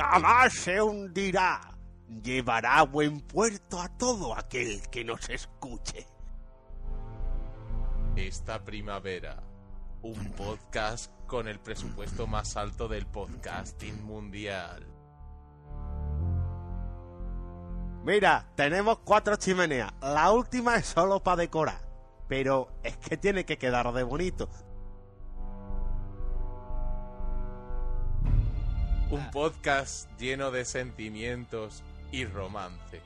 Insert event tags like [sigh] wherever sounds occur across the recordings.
jamás se hundirá. Llevará a buen puerto a todo aquel que nos escuche. Esta primavera, un podcast con el presupuesto más alto del podcasting mundial. Mira, tenemos cuatro chimeneas. La última es solo para decorar. Pero es que tiene que quedar de bonito. Un podcast lleno de sentimientos y romance.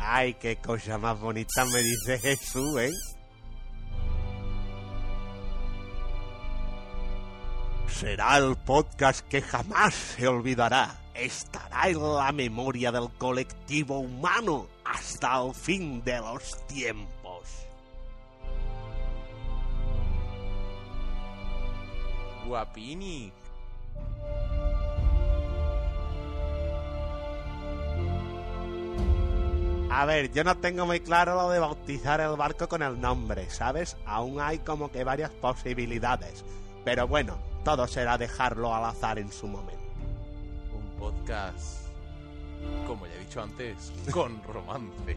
Ay, qué cosa más bonita me dice Jesús, ¿eh? Será el podcast que jamás se olvidará. Estará en la memoria del colectivo humano hasta el fin de los tiempos. Guapini. A ver, yo no tengo muy claro lo de bautizar el barco con el nombre, ¿sabes? Aún hay como que varias posibilidades. Pero bueno, todo será dejarlo al azar en su momento. Un podcast, como ya he dicho antes, con romance.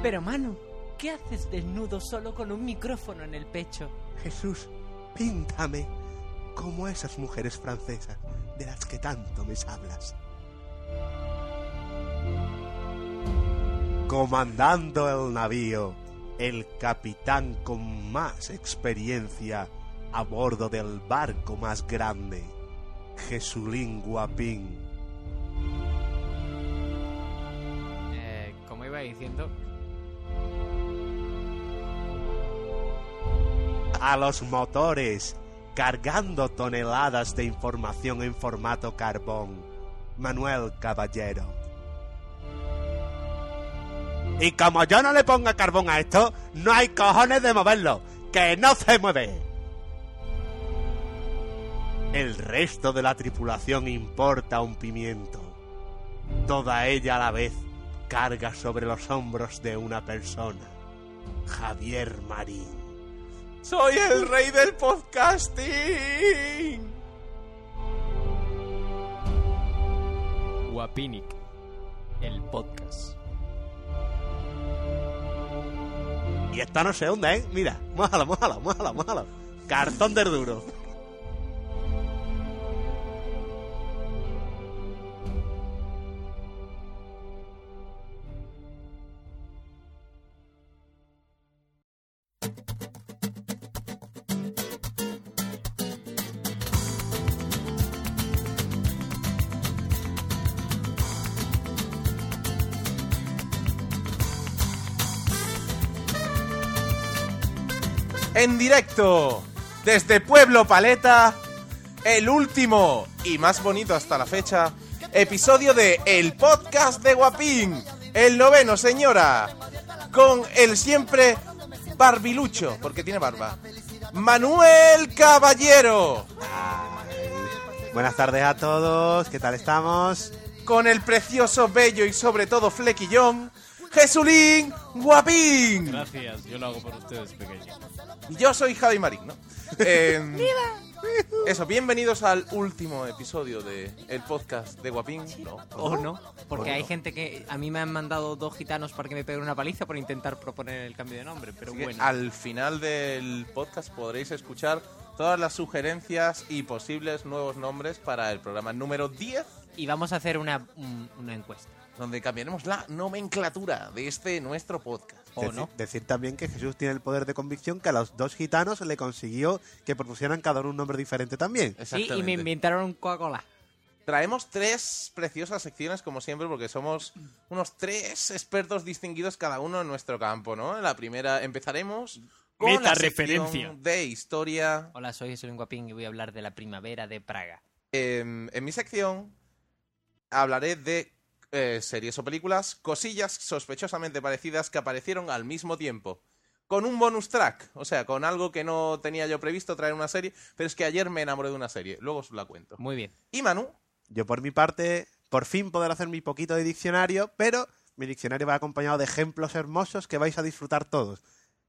Pero Manu, ¿qué haces desnudo solo con un micrófono en el pecho? Jesús, píntame como esas mujeres francesas de las que tanto me hablas. Comandando el navío, el capitán con más experiencia a bordo del barco más grande, Jesulín Guapín. Eh, como iba diciendo, A los motores, cargando toneladas de información en formato carbón, Manuel Caballero. Y como yo no le ponga carbón a esto, no hay cojones de moverlo, que no se mueve. El resto de la tripulación importa un pimiento. Toda ella a la vez carga sobre los hombros de una persona. Javier Marín. ¡Soy el rey del podcasting! Guapinic, el podcast. Y esta no se hunde, ¿eh? Mira, mójalo, mójalo, mójalo, mójalo. Cartón de duro. En directo, desde Pueblo Paleta, el último y más bonito hasta la fecha, episodio de El Podcast de Guapín, el noveno, señora, con el siempre barbilucho, porque tiene barba, Manuel Caballero, Buenas tardes a todos, ¿qué tal estamos? con el precioso, bello y sobre todo flequillón, Jesulín Guapín. Gracias, yo lo hago por ustedes, pequeño. Y Yo soy Javi Marín, ¿no? Eh, Eso, bienvenidos al último episodio de el podcast de Guapín. No, O no, porque ¿O hay no? gente que a mí me han mandado dos gitanos para que me peguen una paliza por intentar proponer el cambio de nombre, pero Así que bueno. al final del podcast podréis escuchar todas las sugerencias y posibles nuevos nombres para el programa número 10, Y vamos a hacer una, un- una encuesta. Donde cambiaremos la nomenclatura de este nuestro podcast. ¿O Decir, no? decir también que Jesús tiene el poder de convicción que a los dos gitanos le consiguió que propusieran cada uno un nombre diferente también. Sí, y me inventaron un Coca-Cola. Traemos tres preciosas secciones, como siempre, porque somos unos tres expertos distinguidos cada uno en nuestro campo, ¿no? En la primera empezaremos con la sección Metareferencia. de historia. Hola, soy Jesús Guapín y voy a hablar de la primavera de Praga. En, en mi sección hablaré de eh, series o películas, cosillas sospechosamente parecidas que aparecieron al mismo tiempo. Con un bonus track, o sea, con algo que no tenía yo previsto traer una serie, pero es que ayer me enamoré de una serie, luego os la cuento. Muy bien. Y Manu, Yo por mi parte, por fin poder hacer mi poquito de diccionario, pero mi diccionario va acompañado de ejemplos hermosos que vais a disfrutar todos.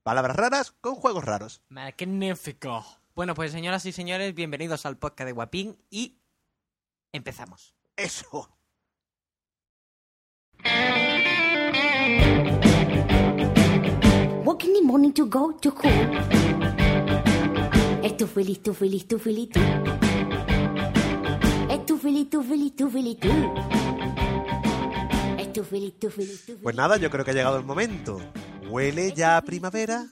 Palabras raras con juegos raros. Magnífico. Bueno, pues señoras y señores, bienvenidos al podcast de Guapín y empezamos. Eso. Walk in the morning to go to school. Estufili, estufili, estufili, tú. Estufili, estufili, estufili, tú. Estufili, estufili, estufili. Pues nada, yo creo que ha llegado el momento. ¿Huele ya a primavera?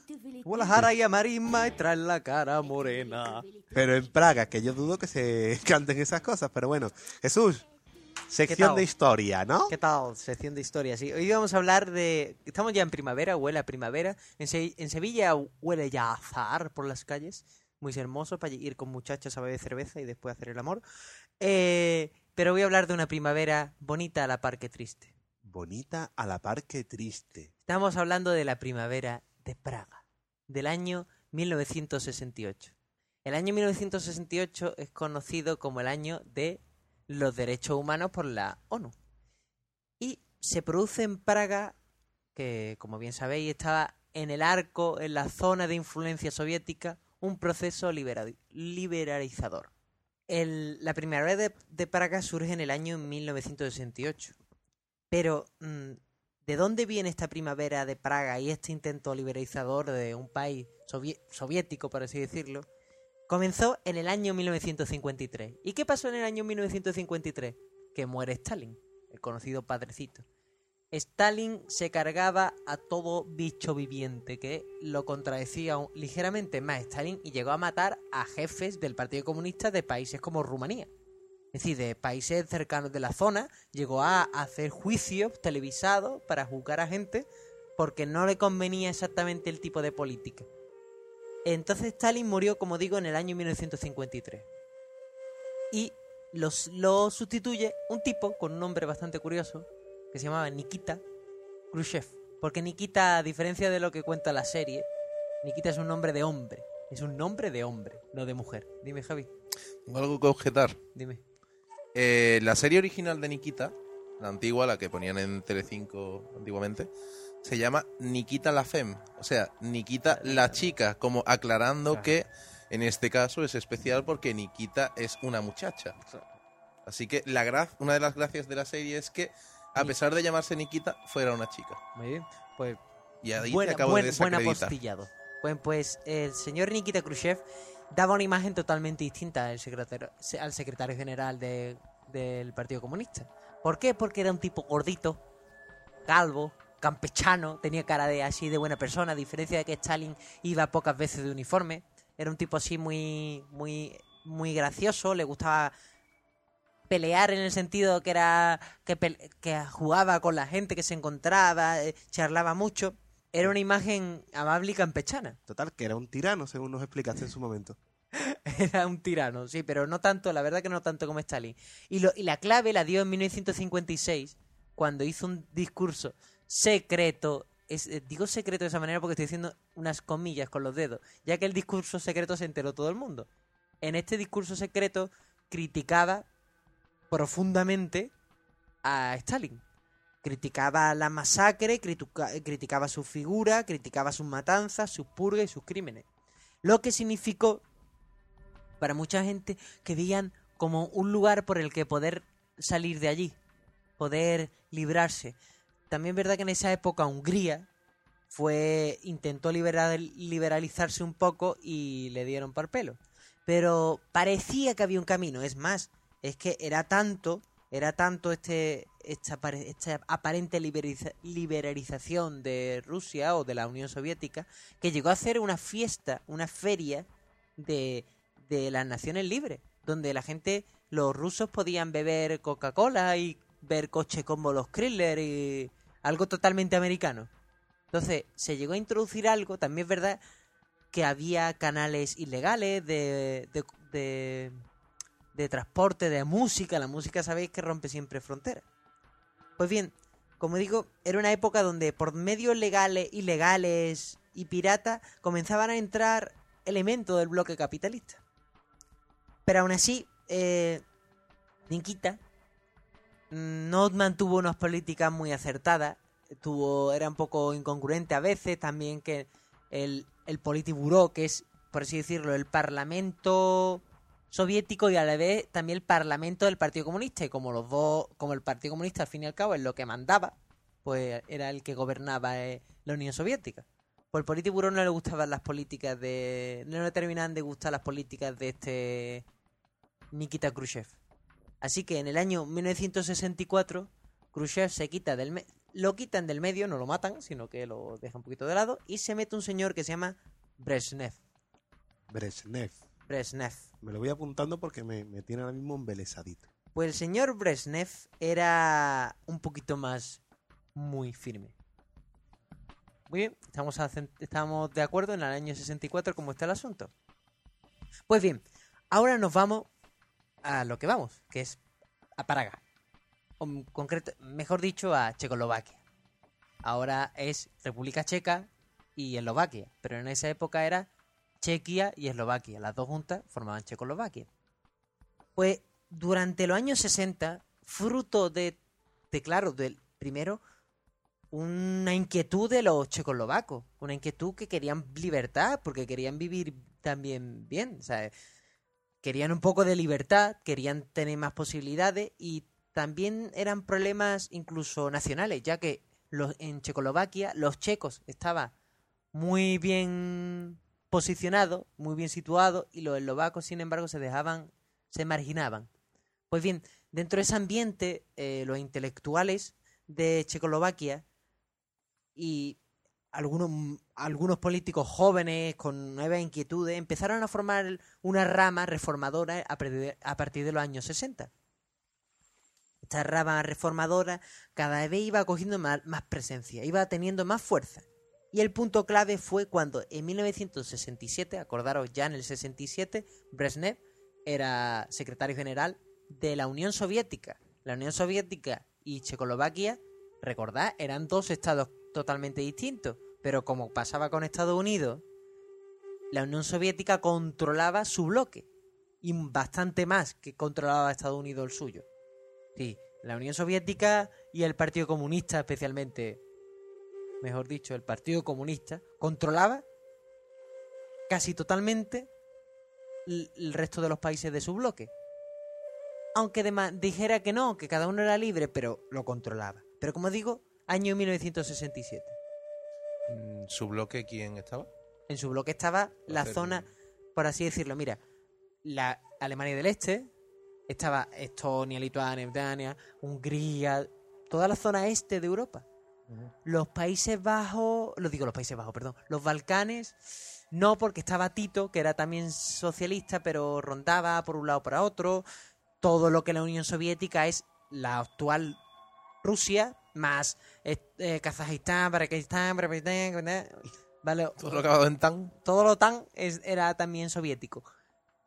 Hola, Jara y a marisma y trae la cara morena. Pero en Praga, que yo dudo que se [laughs] canten esas cosas. Pero bueno, Jesús, sección de historia, ¿no? ¿Qué tal? Sección de historia, sí. Hoy vamos a hablar de... Estamos ya en primavera, huele a primavera. En, Se- en Sevilla huele ya a azahar por las calles. Muy hermoso para ir con muchachas a beber cerveza y después hacer el amor. Eh, pero voy a hablar de una primavera bonita a la par que triste. Bonita a la par que triste. Estamos hablando de la primavera de Praga, del año 1968. El año 1968 es conocido como el año de los derechos humanos por la ONU. Y se produce en Praga, que como bien sabéis estaba en el arco, en la zona de influencia soviética, un proceso libera- liberalizador. La primavera de, de Praga surge en el año 1968. Pero, mm, ¿de dónde viene esta primavera de Praga y este intento liberalizador de un país soviético, por así decirlo? Comenzó en el año 1953. ¿Y qué pasó en el año 1953? Que muere Stalin, el conocido padrecito. Stalin se cargaba a todo bicho viviente que lo contradecía ligeramente más Stalin y llegó a matar a jefes del Partido Comunista de países como Rumanía. Es decir, de países cercanos de la zona, llegó a hacer juicios televisados para juzgar a gente porque no le convenía exactamente el tipo de política. Entonces Stalin murió, como digo, en el año 1953. Y los, lo sustituye un tipo con un nombre bastante curioso, que se llamaba Nikita Khrushchev. Porque Nikita, a diferencia de lo que cuenta la serie, Nikita es un nombre de hombre. Es un nombre de hombre, no de mujer. Dime, Javi, Tengo algo que objetar. dime. Eh, la serie original de Nikita, la antigua, la que ponían en Telecinco antiguamente, se llama Nikita la Femme. O sea, Nikita la chica, como aclarando que en este caso es especial porque Nikita es una muchacha. Así que la gra- una de las gracias de la serie es que, a pesar de llamarse Nikita, fuera una chica. Muy bien. Pues Y ahí buena, te acabo buen- de buen apostillado. Pues, pues el señor Nikita Khrushchev daba una imagen totalmente distinta al secretario, al secretario general de- del Partido Comunista. ¿Por qué? Porque era un tipo gordito, calvo, campechano, tenía cara de así de buena persona, a diferencia de que Stalin iba pocas veces de uniforme. Era un tipo así muy, muy, muy gracioso, le gustaba pelear en el sentido que era que, jugaba con la gente que se encontraba, eh, charlaba mucho. Era una imagen amable y campechana. Total, que era un tirano, según nos explicaste en su momento. [laughs] Era un tirano, sí, pero no tanto, la verdad que no tanto como Stalin. Y, lo, y la clave la dio en 1956, cuando hizo un discurso secreto. Es, eh, digo secreto de esa manera porque estoy diciendo unas comillas con los dedos, ya que el discurso secreto se enteró todo el mundo. En este discurso secreto criticaba profundamente a Stalin. Criticaba la masacre, critica- criticaba su figura, criticaba sus matanzas, sus purgas y sus crímenes. Lo que significó para mucha gente que veían como un lugar por el que poder salir de allí, poder librarse. También es verdad que en esa época Hungría fue intentó liberal- liberalizarse un poco y le dieron par pelo. Pero parecía que había un camino, es más, es que era tanto, era tanto este esta, apare- esta aparente liberalización de Rusia o de la Unión Soviética que llegó a hacer una fiesta, una feria de, de las naciones libres, donde la gente, los rusos podían beber Coca-Cola y ver coches como los Kriller y algo totalmente americano. Entonces, se llegó a introducir algo, también es verdad que había canales ilegales de, de, de, transporte, de música. La música sabéis que rompe siempre fronteras. Pues bien, como digo, era una época donde por medios legales, ilegales y piratas comenzaban a entrar elementos del bloque capitalista. Pero aún así, eh, mm, no mantuvo unas políticas muy acertadas. Tuvo, era un poco incongruente a veces. También que el, el Politburó, que es por así decirlo, el Parlamento soviético y a la vez también el Parlamento del Partido Comunista. Y como los dos, como el Partido Comunista al fin y al cabo es lo que mandaba, pues era el que gobernaba eh, la Unión Soviética. Pues al Politburo no le gustaban las políticas de. No le terminaban de gustar las políticas de este. Nikita Khrushchev. Así que en el año 1964, Khrushchev se quita del. me- lo quitan del medio, no lo matan, sino que lo dejan un poquito de lado. Y se mete un señor que se llama Brezhnev. Brezhnev. Brezhnev. Me lo voy apuntando porque me, me tiene ahora mismo embelesadito. Pues el señor Brezhnev era un poquito más muy firme. Muy bien, estamos de acuerdo en el año 64 cómo está el asunto. Pues bien, ahora nos vamos a lo que vamos, que es a Praga. O concreto, mejor dicho, a Checoslovaquia. Ahora es República Checa y Eslovaquia, pero en esa época era Chequia y Eslovaquia. Las dos juntas formaban Checoslovaquia. Pues durante los años 60, fruto de, de claro, del primero, una inquietud de los checoslovacos, una inquietud que querían libertad, porque querían vivir también bien, sea, querían un poco de libertad, querían tener más posibilidades y también eran problemas incluso nacionales, ya que en Checoslovaquia los checos estaban muy bien posicionados, muy bien situados y los eslovacos, sin embargo, se dejaban, se marginaban. Pues bien, dentro de ese ambiente, eh, los intelectuales de Checoslovaquia y algunos, algunos políticos jóvenes con nuevas inquietudes empezaron a formar una rama reformadora a partir, de los años 60. Esta rama reformadora cada vez iba cogiendo más, más presencia, iba teniendo más fuerza. Y el punto clave fue cuando en 1967, acordaros ya en el 67, Brezhnev era secretario general de la Unión Soviética. La Unión Soviética y Checoslovaquia, recordad, eran dos estados totalmente distintos. Pero como pasaba con Estados Unidos, la Unión Soviética controlaba su bloque. Y bastante más que controlaba Estados Unidos el suyo. Sí, la Unión Soviética y el Partido Comunista especialmente, mejor dicho, el Partido Comunista, controlaba casi totalmente el resto de los países de su bloque. Aunque dijera que no, que cada uno era libre, pero lo controlaba. Pero como digo, año 1967. Mm, ¿Su bloque quién estaba? En su bloque estaba la zona, por así decirlo, mira, la Alemania del Este, estaba Estonia, Lituania, Ucrania, Hungría, toda la zona este de Europa. Los Países Bajos, lo digo los Países Bajos, perdón, los Balcanes, no porque estaba Tito, que era también socialista, pero rondaba por un lado para otro. Todo lo que la Unión Soviética es la actual Rusia, más eh, Kazajistán, Pakistán, ¿vale? Todo lo acabado en tan. todo lo tan es- era también soviético.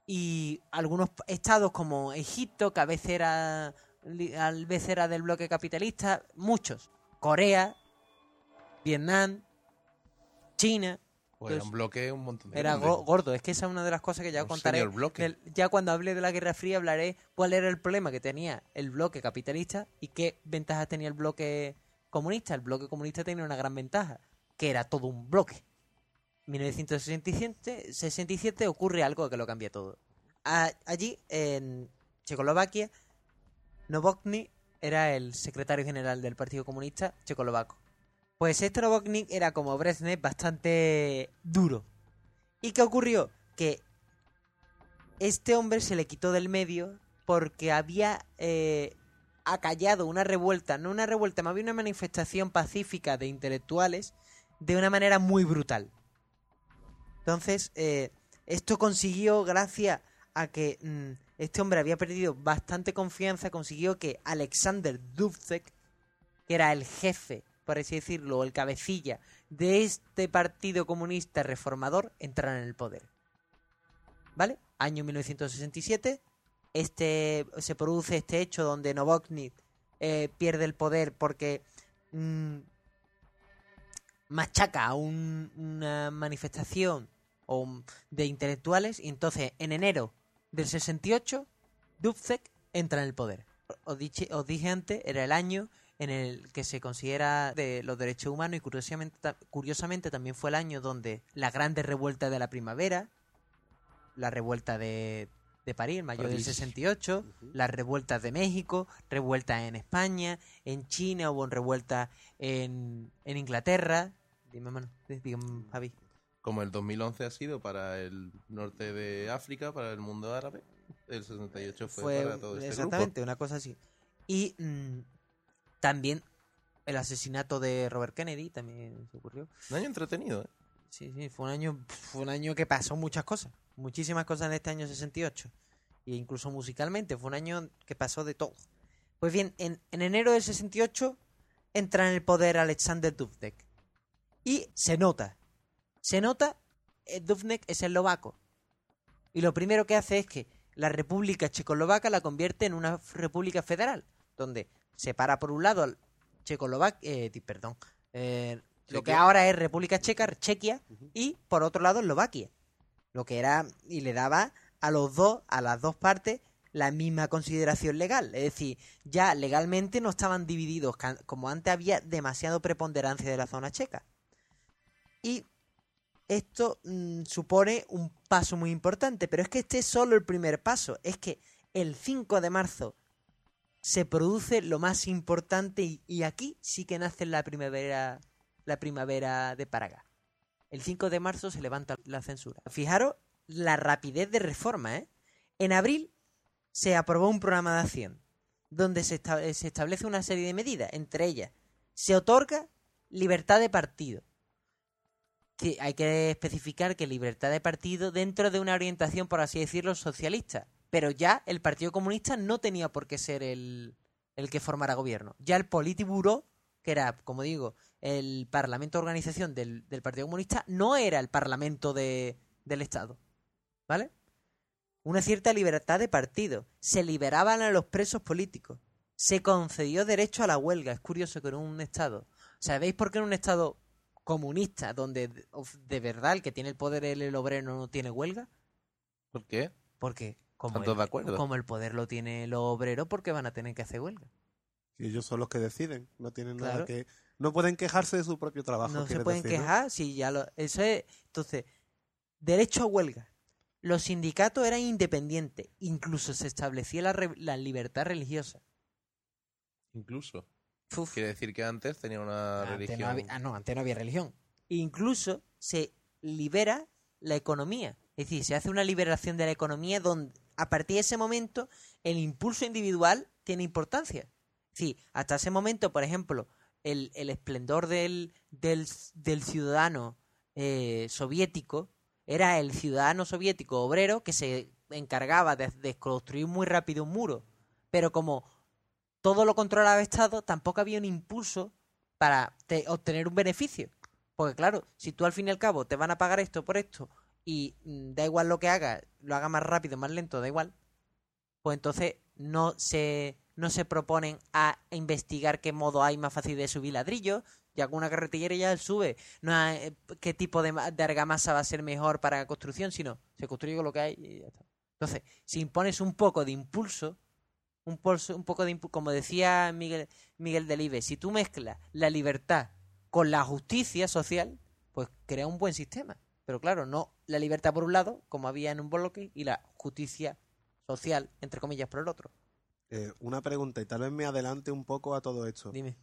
Y algunos estados como Egipto, que a veces era, a veces era del bloque capitalista, muchos. Corea, Vietnam, China, Pues era un bloque un montón de. era go- gordo. Es que esa es una de las cosas que ya Un contaré. del- ya cuando hable de la Guerra Fría hablaré cuál era el problema que tenía el bloque capitalista y qué ventajas tenía el bloque comunista. El bloque comunista tenía una gran ventaja, que era todo un bloque. 1967 67 ocurre algo que lo cambia todo. A- allí, en Checoslovaquia, Novotny era el secretario general del Partido Comunista checoslovaco. Pues este Novotny era como Brezhnev bastante duro. ¿Y qué ocurrió? Que este hombre se le quitó del medio porque había eh, acallado una revuelta, no una revuelta, más bien una manifestación pacífica de intelectuales de una manera muy brutal. Entonces, eh, esto consiguió, gracias a que mm, este hombre había perdido bastante confianza, consiguió que Alexander Dubček, que era el jefe, por así decirlo, el cabecilla de este partido comunista reformador, entrara en el poder. ¿Vale? Año 1967, este, se produce este hecho donde Novotny eh, pierde el poder porque mm, machaca un- una manifestación un- de intelectuales y entonces en enero del 68 Dubček entra en el poder. Os, diche- os dije antes, era el año en el que se considera de los derechos humanos y curiosamente, curiosamente también fue el año donde la grande revuelta de la primavera, la revuelta de, de París, en mayo del París. 68, las revueltas de México, revueltas en España, en China, hubo revueltas en, en Inglaterra. Dime, mano, di- dígame, Javi. Como el 2011 ha sido para el norte de África, para el mundo árabe, el 68 fue, Fue para todo este exactamente una cosa así. Y mm, también el asesinato de Robert Kennedy también se ocurrió. Un año entretenido, ¿eh? Sí, sí, fue un año, fue un año que pasó muchas cosas, muchísimas cosas en este año 68. E incluso musicalmente, fue un año que pasó de todo. Pues bien, en, en enero del 68 entra en el poder Alexander Dubček. Y se nota, se nota, eh, Dubček es eslovaco. Y lo primero que hace es que la República Checoslovaca la convierte en una república federal, donde separa por un lado al Checoslovaquia, eh, perdón, eh, lo que ahora es República Checa, Chequia, y por otro lado Eslovaquia. Lo que era, y le daba a los dos, a las dos partes, la misma consideración legal. Es decir, ya legalmente no estaban divididos, como antes había demasiado preponderancia de la zona checa. Y esto mm, supone un paso muy importante, pero es que este es solo el primer paso. Es que el 5 de marzo se produce lo más importante y, aquí sí que nace la primavera, la primavera de Paraguay. El 5 de marzo se levanta la censura. Fijaros la rapidez de reforma, ¿eh? En abril se aprobó un programa de acción donde se, esta- se establece una serie de medidas, entre ellas se otorga libertad de partido. Que hay que especificar que libertad de partido dentro de una orientación, por así decirlo, socialista. Pero ya el Partido Comunista no tenía por qué ser el, el que formara gobierno. Ya el Politburo, que era, como digo, el Parlamento de Organización del, del Partido Comunista, no era el Parlamento de- del Estado. ¿Vale? Una cierta libertad de partido. Se liberaban a los presos políticos. Se concedió derecho a la huelga. Es curioso que en un Estado. ¿Sabéis por qué en un Estado comunista, donde de- verdad el que tiene el poder el, el obrero no tiene huelga? ¿Por qué? Porque como, el, de acuerdo. como el poder lo tiene los obreros, ¿por qué van a tener que hacer huelga? Y ellos son los que deciden, no tienen nada que... No pueden quejarse de su propio trabajo. no se pueden decir, ¿no? quejar si ya lo eso es entonces derecho a huelga los sindicatos eran independientes incluso se establecía la, re- la libertad religiosa Incluso. Uf, Quiere decir que antes tenía una antes religión. no había, ah, no antes no había religión incluso se libera la economía es decir se hace una liberación de la economía donde a partir de ese momento el impulso individual tiene importancia decir hasta ese momento por ejemplo el, el esplendor del, del, del ciudadano eh, soviético era el ciudadano soviético obrero que se encargaba de, de construir muy rápido un muro. Pero como todo lo controlaba el Estado, tampoco había un impulso para te- obtener un beneficio. Porque claro, si tú al fin y al cabo te van a pagar esto por esto y mm, da igual lo que hagas, lo haga más rápido, más lento, da igual, pues entonces no se, no se proponen a investigar qué modo hay más fácil de subir ladrillos, ya con una carretillera ya sube, no hay, eh, qué tipo de, de argamasa va a ser mejor para la construcción, sino se construye con lo que hay y ya está. Entonces, si impones un poco de impulso, un, pulso, un poco de impulso, como decía Miguel, Miguel Delibes, si tú mezclas la libertad con la justicia social, pues crea un buen sistema. Pero claro, no la libertad por un lado, como había en un bloque, y la justicia social, entre comillas, por el otro. Eh, una pregunta, y tal vez me adelante un poco a todo esto. Dime.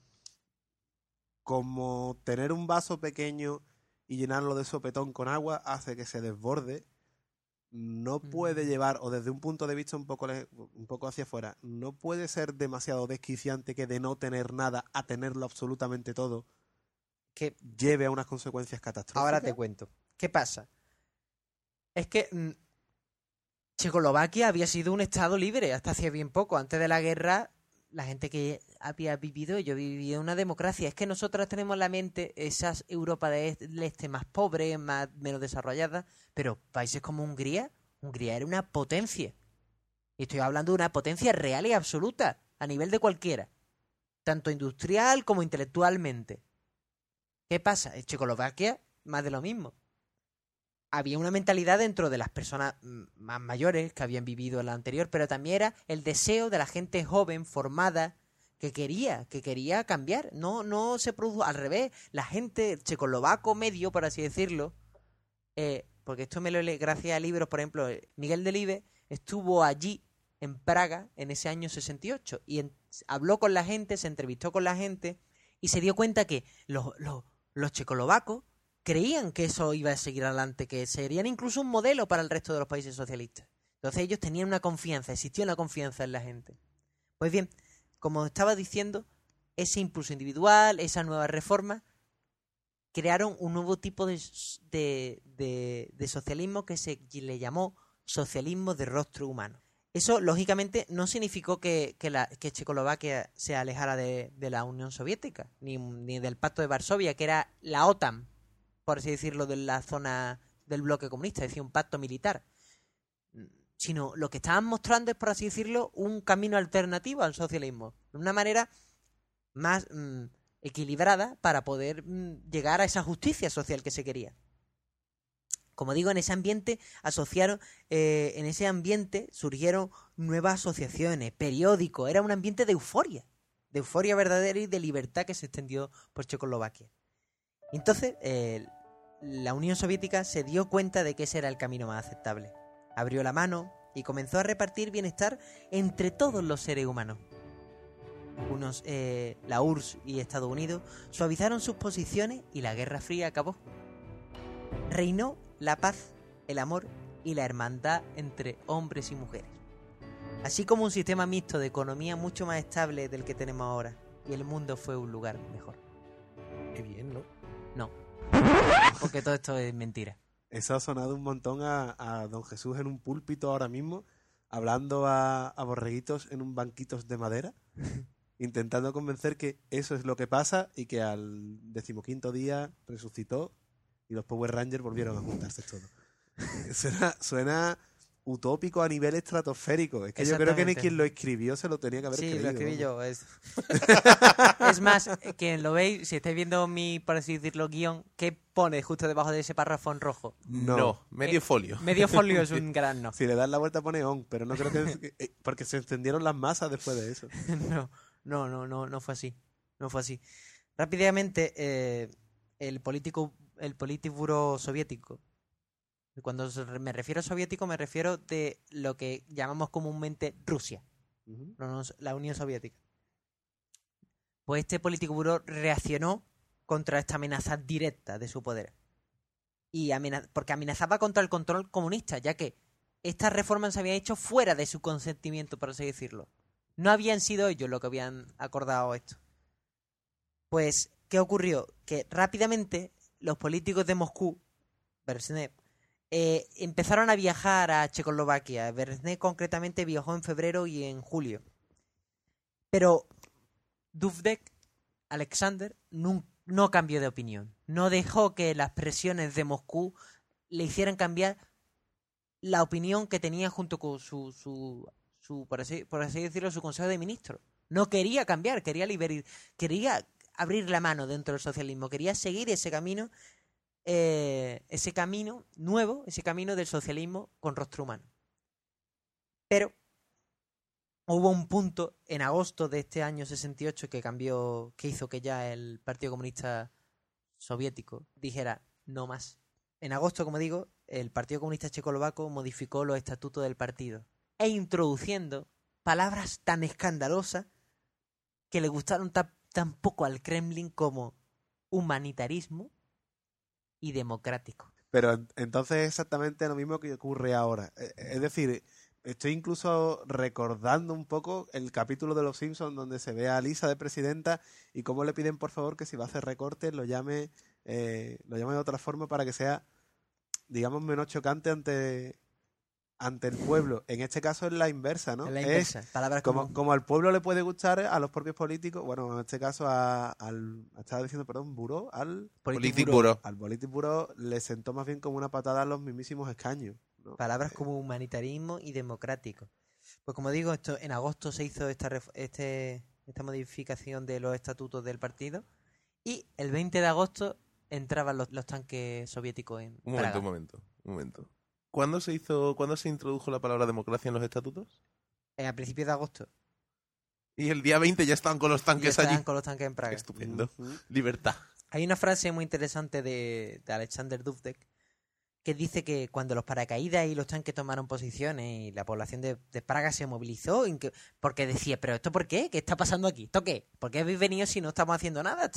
Como tener un vaso pequeño y llenarlo de sopetón con agua hace que se desborde, no puede Mm. llevar, o desde un punto de vista un poco, un poco hacia afuera, no puede ser demasiado desquiciante que de no tener nada a tenerlo absolutamente todo Que lleve a unas consecuencias catastróficas. Ahora te cuento. ¿Qué pasa? Es que mm, Checoslovaquia había sido un estado libre hasta hacía bien poco. Antes de la guerra, la gente que había vivido, yo vivía una democracia. Es que nosotros tenemos en la mente esas Europa del este más pobres, más menos desarrolladas, pero países como Hungría, Hungría era una potencia. Y estoy hablando de una potencia real y absoluta, a nivel de cualquiera. Tanto industrial como intelectualmente. ¿Qué pasa? En Checoslovaquia, más de lo mismo. Había una mentalidad dentro de las personas mm, más mayores que habían vivido la anterior, pero también era el deseo de la gente joven, formada, que quería, que quería cambiar. No, no se produjo al revés. La gente, checoslovaco medio, por así decirlo, eh, porque esto me lo leí gracias a libros, por ejemplo, eh, Miguel Delibes estuvo allí en Praga en ese año 68 y en- habló con la gente, se entrevistó con la gente y se dio cuenta que los, los, los checoslovacos creían que eso iba a seguir adelante, que serían incluso un modelo para el resto de los países socialistas. Entonces ellos tenían una confianza, existía una confianza en la gente. Pues bien, como estaba diciendo, ese impulso individual, esa nueva reforma, crearon un nuevo tipo de, socialismo que se le llamó socialismo de rostro humano. Eso, lógicamente, no significó que, que, Checoslovaquia se alejara de, la Unión Soviética, ni del Pacto de Varsovia, que era la OTAN, por así decirlo, de la zona del bloque comunista, es decir, un pacto militar. Sino lo que estaban mostrando es, por así decirlo, un camino alternativo al socialismo. De una manera más mm, equilibrada para poder mm, llegar a esa justicia social que se quería. Como digo, en ese ambiente asociaron, eh, en ese ambiente surgieron nuevas asociaciones, periódicos, era un ambiente de euforia, de euforia verdadera y de libertad que se extendió por Checoslovaquia. Entonces, eh, la Unión Soviética se dio cuenta de que ese era el camino más aceptable. Abrió la mano y comenzó a repartir bienestar entre todos los seres humanos. Unos, eh, la URSS y Estados Unidos suavizaron sus posiciones y la Guerra Fría acabó. Reinó la paz, el amor y la hermandad entre hombres y mujeres. Así como un sistema mixto de economía mucho más estable del que tenemos ahora. Y el mundo fue un lugar mejor. Qué bien, ¿no? No. [laughs] Porque todo esto es mentira. Eso ha sonado un montón a, a don Jesús en un púlpito ahora mismo, hablando a, a borreguitos en un banquitos de madera, [laughs] intentando convencer que eso es lo que pasa y que al decimoquinto día resucitó y los Power Rangers volvieron a juntarse todo. [laughs] suena, suena utópico a nivel estratosférico. Es que yo creo que ni quien lo escribió se lo tenía que haber Sí, creído. lo escribí yo. Es, [laughs] es más, quien lo veis, si estáis viendo mi, por así decirlo, guion, ¿qué pone justo debajo de ese párrafo en rojo? No, medio Eh, folio. Medio folio es [laughs] un gran no. Si le das la vuelta pone on, pero no creo que... eh, porque se encendieron las masas después de eso. [laughs] no, no, no, no, no fue así. No fue así. Rápidamente, eh, el político, el politburo soviético. Cuando me refiero a soviético, me refiero de lo que llamamos comúnmente Rusia, la Unión Soviética. Pues este político buró reaccionó contra esta amenaza directa de su poder. Y amena- porque amenazaba contra el control comunista, ya que estas reformas se habían hecho fuera de su consentimiento, por así decirlo. No habían sido ellos los que habían acordado esto. Pues, ¿qué ocurrió? Que rápidamente los políticos de Moscú, Brezhnev, eh, empezaron a viajar a Checoslovaquia. Brezhnev concretamente viajó en febrero y en julio. Pero Duvdek, Alexander, nun- no cambió de opinión. No dejó que las presiones de Moscú le hicieran cambiar la opinión que tenía junto con su, su, su por, así, por así decirlo, su Consejo de Ministros. No quería cambiar, quería liberar, quería abrir la mano dentro del socialismo, quería seguir ese camino, eh, ese camino nuevo, ese camino del socialismo con rostro humano. Pero hubo un punto en agosto de este año 68 que cambió, que hizo que ya el Partido Comunista Soviético dijera no más. En agosto, como digo, el Partido Comunista Checoslovaco modificó los estatutos del partido e introduciendo palabras tan escandalosas que le gustaron ta- tan poco al Kremlin como humanitarismo y democrático. Pero en- entonces es exactamente lo mismo que ocurre ahora. Eh, Es decir, estoy incluso recordando un poco el capítulo de Los Simpsons donde se ve a Lisa de presidenta y cómo le piden por favor que si va a hacer recortes lo llame, eh, lo llame de otra forma para que sea, digamos, menos chocante ante, ante el pueblo. En este caso es la inversa, ¿no? Es la Es inversa. Palabras como, como, como al pueblo le puede gustar a los propios políticos, bueno, en este caso a- al, estaba diciendo, perdón, buró, al, Politburo. al Politburo le sentó más bien como una patada a los mismísimos escaños. ¿no? palabras como humanitarismo y democrático. Pues como digo, esto en agosto se hizo esta ref- este, esta modificación de los estatutos del partido y el 20 de agosto entraban los, los tanques soviéticos en Un Praga. momento, un momento, un momento. ¿Cuándo se hizo, cuándo se introdujo la palabra democracia en los estatutos? Eh, a principios de agosto. Y el día 20 ya estaban con los Ya tanques estaban allí. con los tanques en Praga. estupendo. Libertad. Hay una frase muy interesante de, de Alexander Duvdek que dice que cuando los paracaídas y los tanques tomaron posiciones y la población de, de Praga se movilizó, en que- porque decía, pero ¿esto por qué? ¿Qué está pasando aquí? ¿Esto qué? ¿Por qué habéis venido si no estamos haciendo nada?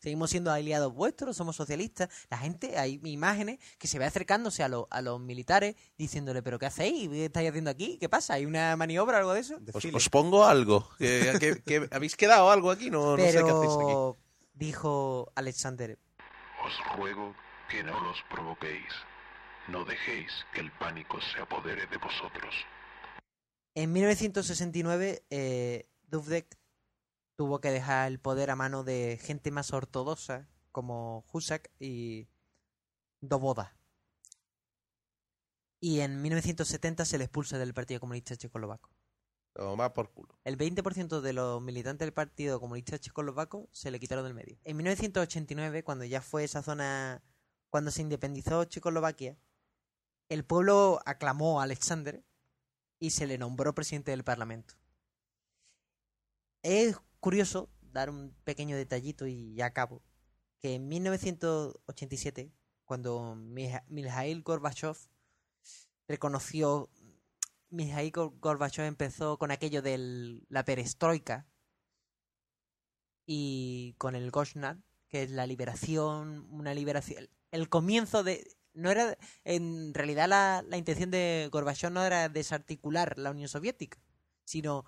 Seguimos siendo aliados vuestros, somos socialistas. La gente, hay imágenes que se ve acercándose a, los a los militares diciéndole, pero ¿qué hacéis? ¿Qué estáis haciendo aquí? ¿Qué pasa? ¿Hay una maniobra o algo de eso? Os, pongo algo. que- que- que- ¿Habéis quedado algo aquí? No, no sé qué hacéis aquí. Dijo Alexander, Os ruego que no los provoquéis. No dejéis que el pánico se apodere de vosotros. En 1969, eh, Dubček tuvo que dejar el poder a mano de gente más ortodoxa como Husak y Doboda. Y en 1970 se le expulsa del Partido Comunista Checoslovaco. Toma por culo. El 20% de los militantes del Partido Comunista Checoslovaco se le quitaron del medio. En 1989, cuando ya fue esa zona, cuando se independizó Checoslovaquia, el pueblo aclamó a Alexander y se le nombró presidente del Parlamento. Es curioso dar un pequeño detallito y ya acabo, que en 1987, cuando Mikhail Gorbachev reconoció Mikhail Gor- Gorbachev empezó con aquello de la perestroika y con el Goshnad, que es la liberación, una liberación, el comienzo de... No era, en realidad la, la intención de Gorbachev no era desarticular la Unión Soviética, sino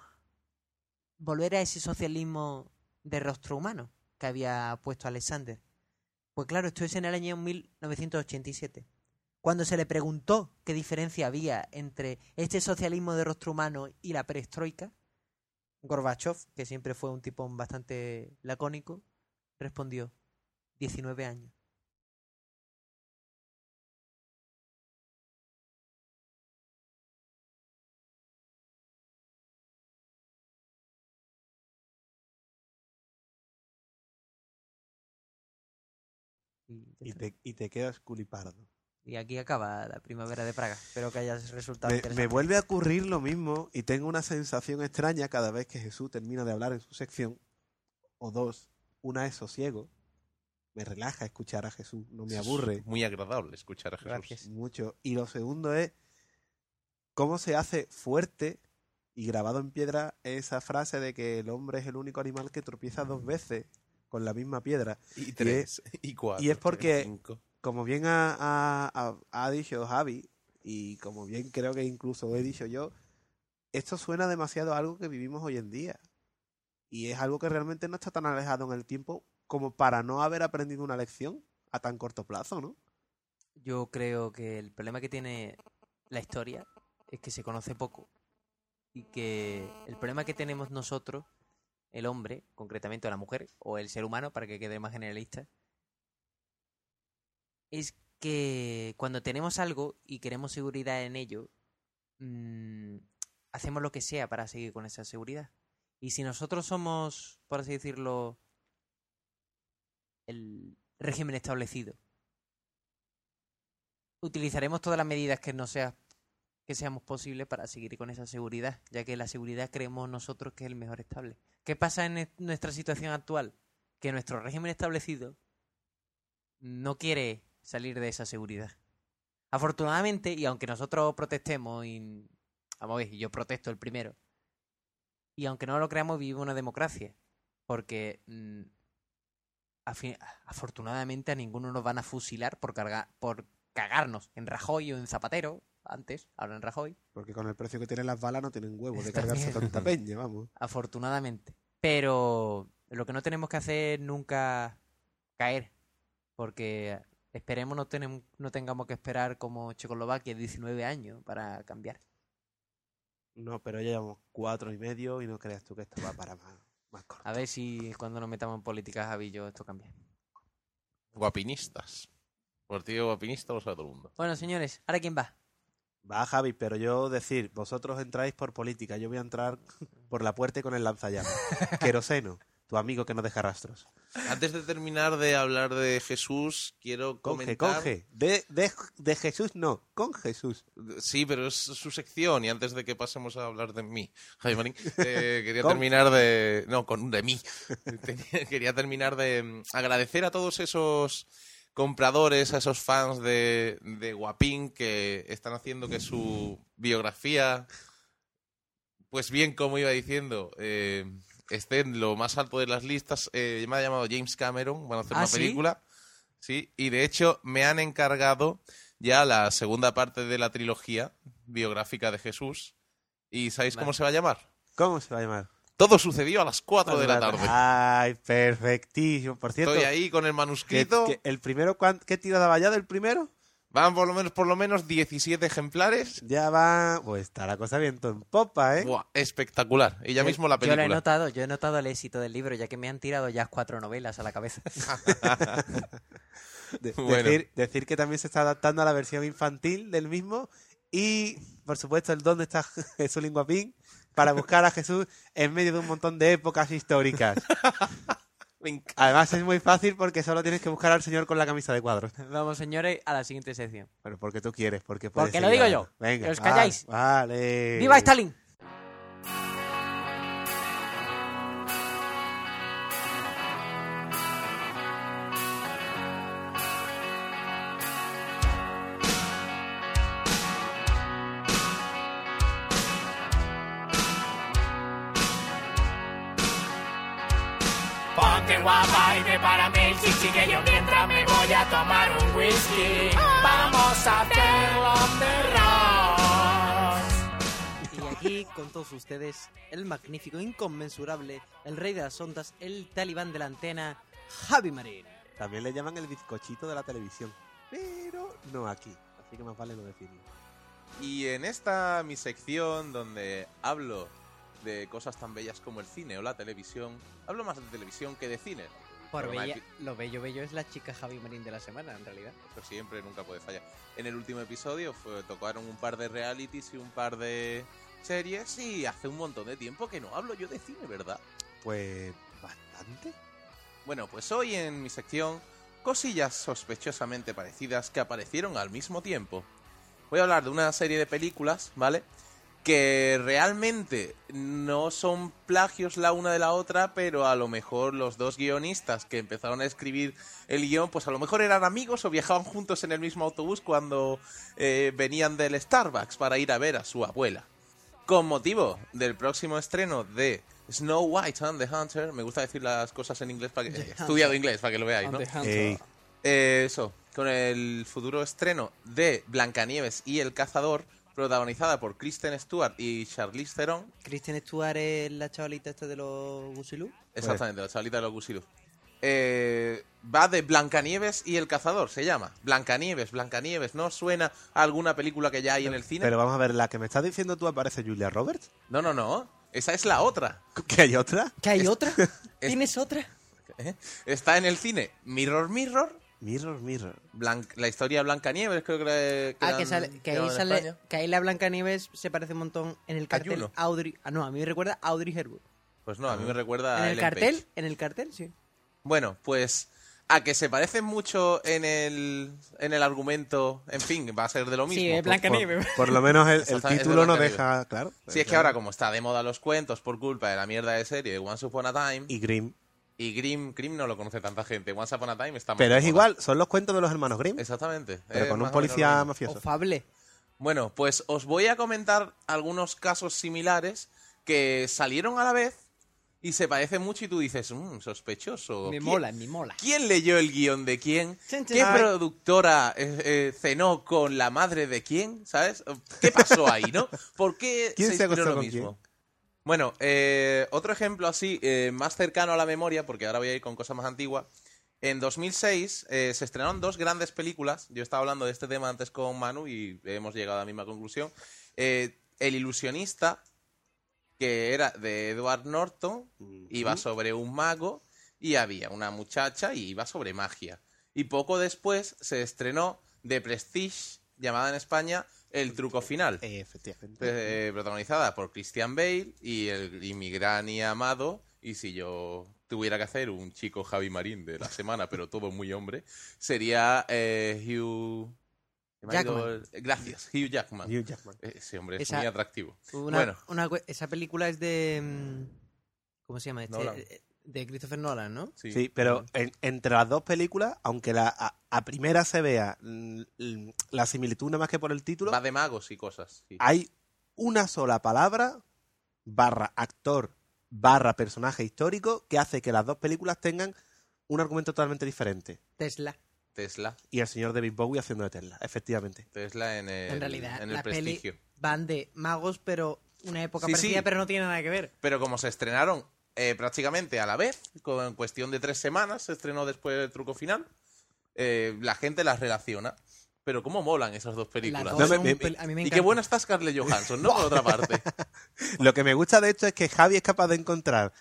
volver a ese socialismo de rostro humano que había puesto Alexander. Pues claro, esto es en el año 1987. Cuando se le preguntó qué diferencia había entre este socialismo de rostro humano y la perestroika, Gorbachev, que siempre fue un tipo bastante lacónico, respondió 19 años. Y, te, y te quedas culipardo. Y aquí acaba la primavera de Praga. Espero que haya resultado Me, interesante. me vuelve a ocurrir lo mismo y tengo una sensación extraña cada vez que Jesús termina de hablar en su sección. O dos. Una es sosiego. Me relaja escuchar a Jesús, no me Es aburre Muy agradable escuchar a Jesús. Gracias. mucho. Y lo segundo es cómo se hace fuerte y grabado en piedra esa frase de que el hombre es el único animal que tropieza dos veces con la misma piedra. Y tres, [laughs] y cuatro. y es porque- cinco. como bien ha, ha- ha- ha dicho Javi, y como bien creo que incluso he dicho yo, esto suena demasiado a algo que vivimos hoy en día. Y es algo que realmente no está tan alejado en el tiempo como para no haber aprendido una lección a tan corto plazo, ¿no? Yo creo que el problema que tiene la historia es que se conoce poco y que el problema que tenemos nosotros, el hombre, concretamente o la mujer, o el ser humano, para que quede más generalista, es que cuando tenemos algo y queremos seguridad en ello, mm, hacemos lo que sea para seguir con esa seguridad. Y si nosotros somos, por así decirlo, el régimen establecido, utilizaremos todas las medidas que no sea que seamos posibles para seguir con esa seguridad, ya que la seguridad creemos nosotros que es el mejor estable. ¿Qué pasa en est- nuestra situación actual? Que nuestro régimen establecido no quiere salir de esa seguridad. Afortunadamente, y aunque nosotros protestemos, y vamos a ver, yo protesto el primero, y aunque no lo creamos, vivimos una democracia, porque mm, afortunadamente a ninguno nos van a fusilar por, cargar, por cagarnos en Rajoy o en Zapatero, antes, ahora en Rajoy, Porque con el precio que tienen las balas no tienen huevos de cargarse tanta peña, vamos. afortunadamente. Pero lo que no tenemos que hacer es nunca caer, porque esperemos no, tenem- no tengamos que esperar como Checoslovaquia 19 años para cambiar. No, pero ya llevamos cuatro y medio y no creas tú que esto va para más, más corto. A ver si cuando nos metamos en política, Javi yo, esto cambia. Guapinistas. Partido guapinista lo sabe todo el mundo. Bueno, señores, ¿ahora quién va? Va, Javi, pero yo decir, vosotros entráis por política, yo voy a entrar por la puerta y con el lanzallamas. [laughs] Queroseno, tu amigo que no deja rastros. Antes de terminar de hablar de Jesús, quiero comentar... conge. De, de, de Jesús no, con Jesús. Sí, pero es su sección y antes de que pasemos a hablar de mí, Javi Marín, [laughs] eh, quería terminar de... No, con de mí. [laughs] Quería terminar de mm, agradecer a todos esos compradores, a esos fans de, de Guapín que están haciendo que su biografía, pues bien, como iba diciendo, eh, esté en lo más alto de las listas. Eh, me ha llamado James Cameron, van a hacer ¿Ah, una sí? película. Sí, y de hecho me han encargado ya la segunda parte de la trilogía biográfica de Jesús. ¿Y sabéis cómo se va a llamar? ¿Cómo se va a llamar? Todo sucedió a las 4 de la tarde. Ay, perfectísimo. Por cierto, Estoy ahí con el manuscrito. que el primero, ¿cuán- ¿qué tirada va ya del primero? Van por lo menos por lo menos 17 ejemplares. Ya va. Pues está la cosa viento en popa, ¿eh? Buah, espectacular. Y ya mismo la Yo lo he película. notado, yo he notado el éxito del libro, ya que me han tirado ya cuatro novelas a la cabeza. [laughs] De- Bueno. decir, decir que también se está adaptando a la versión infantil del mismo. Y, por supuesto, el dónde está Jesús Linguapín para buscar a Jesús en medio de un montón de épocas históricas. [laughs] Me. Además, es muy fácil porque solo tienes que buscar al señor con la camisa de cuadros. Vamos, señores, a la siguiente sección. Pero porque tú quieres, porque puedes Porque lo digo yo. Venga, Que os calláis. Vale. ¡Viva Stalin! Whisky. Vamos a hacerlo de Y aquí, con todos ustedes, el magnífico, inconmensurable, el rey de las ondas, el talibán de la antena, Javi Marín. También le llaman el bizcochito de la televisión. Pero no aquí. Así que más vale no decirlo. Y en esta mi sección donde hablo de cosas tan bellas como el cine o la televisión, hablo más de televisión que de cine. Por bella- Mike- lo bello bello es la chica Javi Marín de la semana, en realidad. Eso siempre, nunca puede fallar. En el último episodio fue, tocaron un par de realities y un par de series y hace un montón de tiempo que no hablo yo de cine, ¿verdad? Pues bastante. Bueno, pues hoy en mi sección, cosillas sospechosamente parecidas que aparecieron al mismo tiempo. Voy a hablar de una serie de películas, ¿vale? Que realmente no son plagios la una de la otra, pero a lo mejor los dos guionistas que empezaron a escribir el guion, pues a lo mejor eran amigos o viajaban juntos en el mismo autobús cuando eh, venían del Starbucks para ir a ver a su abuela. Con motivo del próximo estreno de Snow White and the Hunter, me gusta decir las cosas en inglés para que he estudiado inglés para que lo veáis, ¿no? Eh, eso, con el futuro estreno de Blancanieves y el cazador, protagonizada por Kristen Stewart y Charlize Theron. Kristen Stewart es la chavalita esta de los Gusilú. Exactamente, la chavalita de los Gusilú. Eh, va de Blancanieves y el cazador, se llama. Blancanieves, Blancanieves. ¿No suena a alguna película que ya hay en el cine? pero vamos a ver, la que me estás diciendo tú aparece Julia Roberts. No, no, no. Esa es la otra. ¿Que hay otra? ¿Que hay Es- otra? [laughs] es- ¿Tienes otra? ¿Eh? Está en el cine Mirror Mirror. Mirror, mirror. Blan- la historia de Blancanieves, creo que, que Ah, que, sale, que, ahí sale, España. que ahí la Blanca Nieves se parece un montón en el cartel. Audrey. Ah, no, a mí me recuerda a Audrey Hepburn. Pues no, a mí me recuerda a En el Ellen cartel, Page. en el cartel, sí. Bueno, pues a que se parecen mucho en el, en el argumento, en fin, va a ser de lo mismo. Sí, es Blanca Por, lo menos el, título de no Blancanieves. deja, claro. Sí, es que ahora como está de moda los cuentos por culpa de la mierda de serie de Once Upon a Time y, Y Grimm. Grimm, no lo conoce tanta gente, Once Upon a Time está Pero es igual, son los cuentos de los hermanos Grimm. Exactamente. pero es con un policía mismo. O mafioso. Fable. Bueno, pues os voy a comentar algunos casos similares que salieron a la vez y se parecen mucho y tú dices, mmm, sospechoso. Me ¿Quién- mola, me mola. ¿Quién leyó el guion de quién? ¿Qué Ay. productora eh, eh, cenó con la madre de quién? ¿Sabes? ¿Qué pasó ahí, no? ¿Por qué ¿Quién se inspiró acostó lo con mismo? Bueno, eh, otro ejemplo así, eh, más cercano a la memoria, porque ahora voy a ir con cosas más antiguas. En 2006 eh, se estrenaron dos grandes películas. Yo estaba hablando de este tema antes con Manu y hemos llegado a la misma conclusión. Eh, El ilusionista, que era de Edward Norton, iba sobre un mago y había una muchacha y iba sobre magia. Y poco después se estrenó The Prestige, llamada en España El Truco Final, Eh, efectivamente. eh, protagonizada por Christian Bale y, el, y mi gran y amado. Y si yo tuviera que hacer un chico Javi Marín de la semana, pero todo muy hombre, sería eh, Hugh... Jackman. Gracias, Hugh Jackman. Hugh Jackman. Ese hombre es Esa- muy atractivo. Una, Bueno. una esa película es de. mm, ¿Cómo se llama este? Nolan. De Christopher Nolan, ¿no? Sí. Sí, pero en- entre las dos películas, aunque la, a, a primera se vea la similitud nada más que por el título, Va de magos y cosas. sí. hay una sola palabra, barra actor, barra personaje histórico, que hace que las dos películas tengan un argumento totalmente diferente. Tesla. Tesla. Y el señor David Bowie haciendo de Tesla, efectivamente. Tesla en el, en realidad, en el la peli prestigio. van de magos, pero una época Sí, parecida, sí. pero no tiene nada que ver. Pero como se estrenaron eh, prácticamente a la vez, con en cuestión de tres semanas, se estrenó después del truco final, eh, la gente las relaciona. Pero cómo molan esas dos películas. Las No, dos me- son me- pel- a mí me y qué buena está Scarlett Johansson, ¿no? Por otra parte. [laughs] Lo que me gusta de hecho es que Javi es capaz de encontrar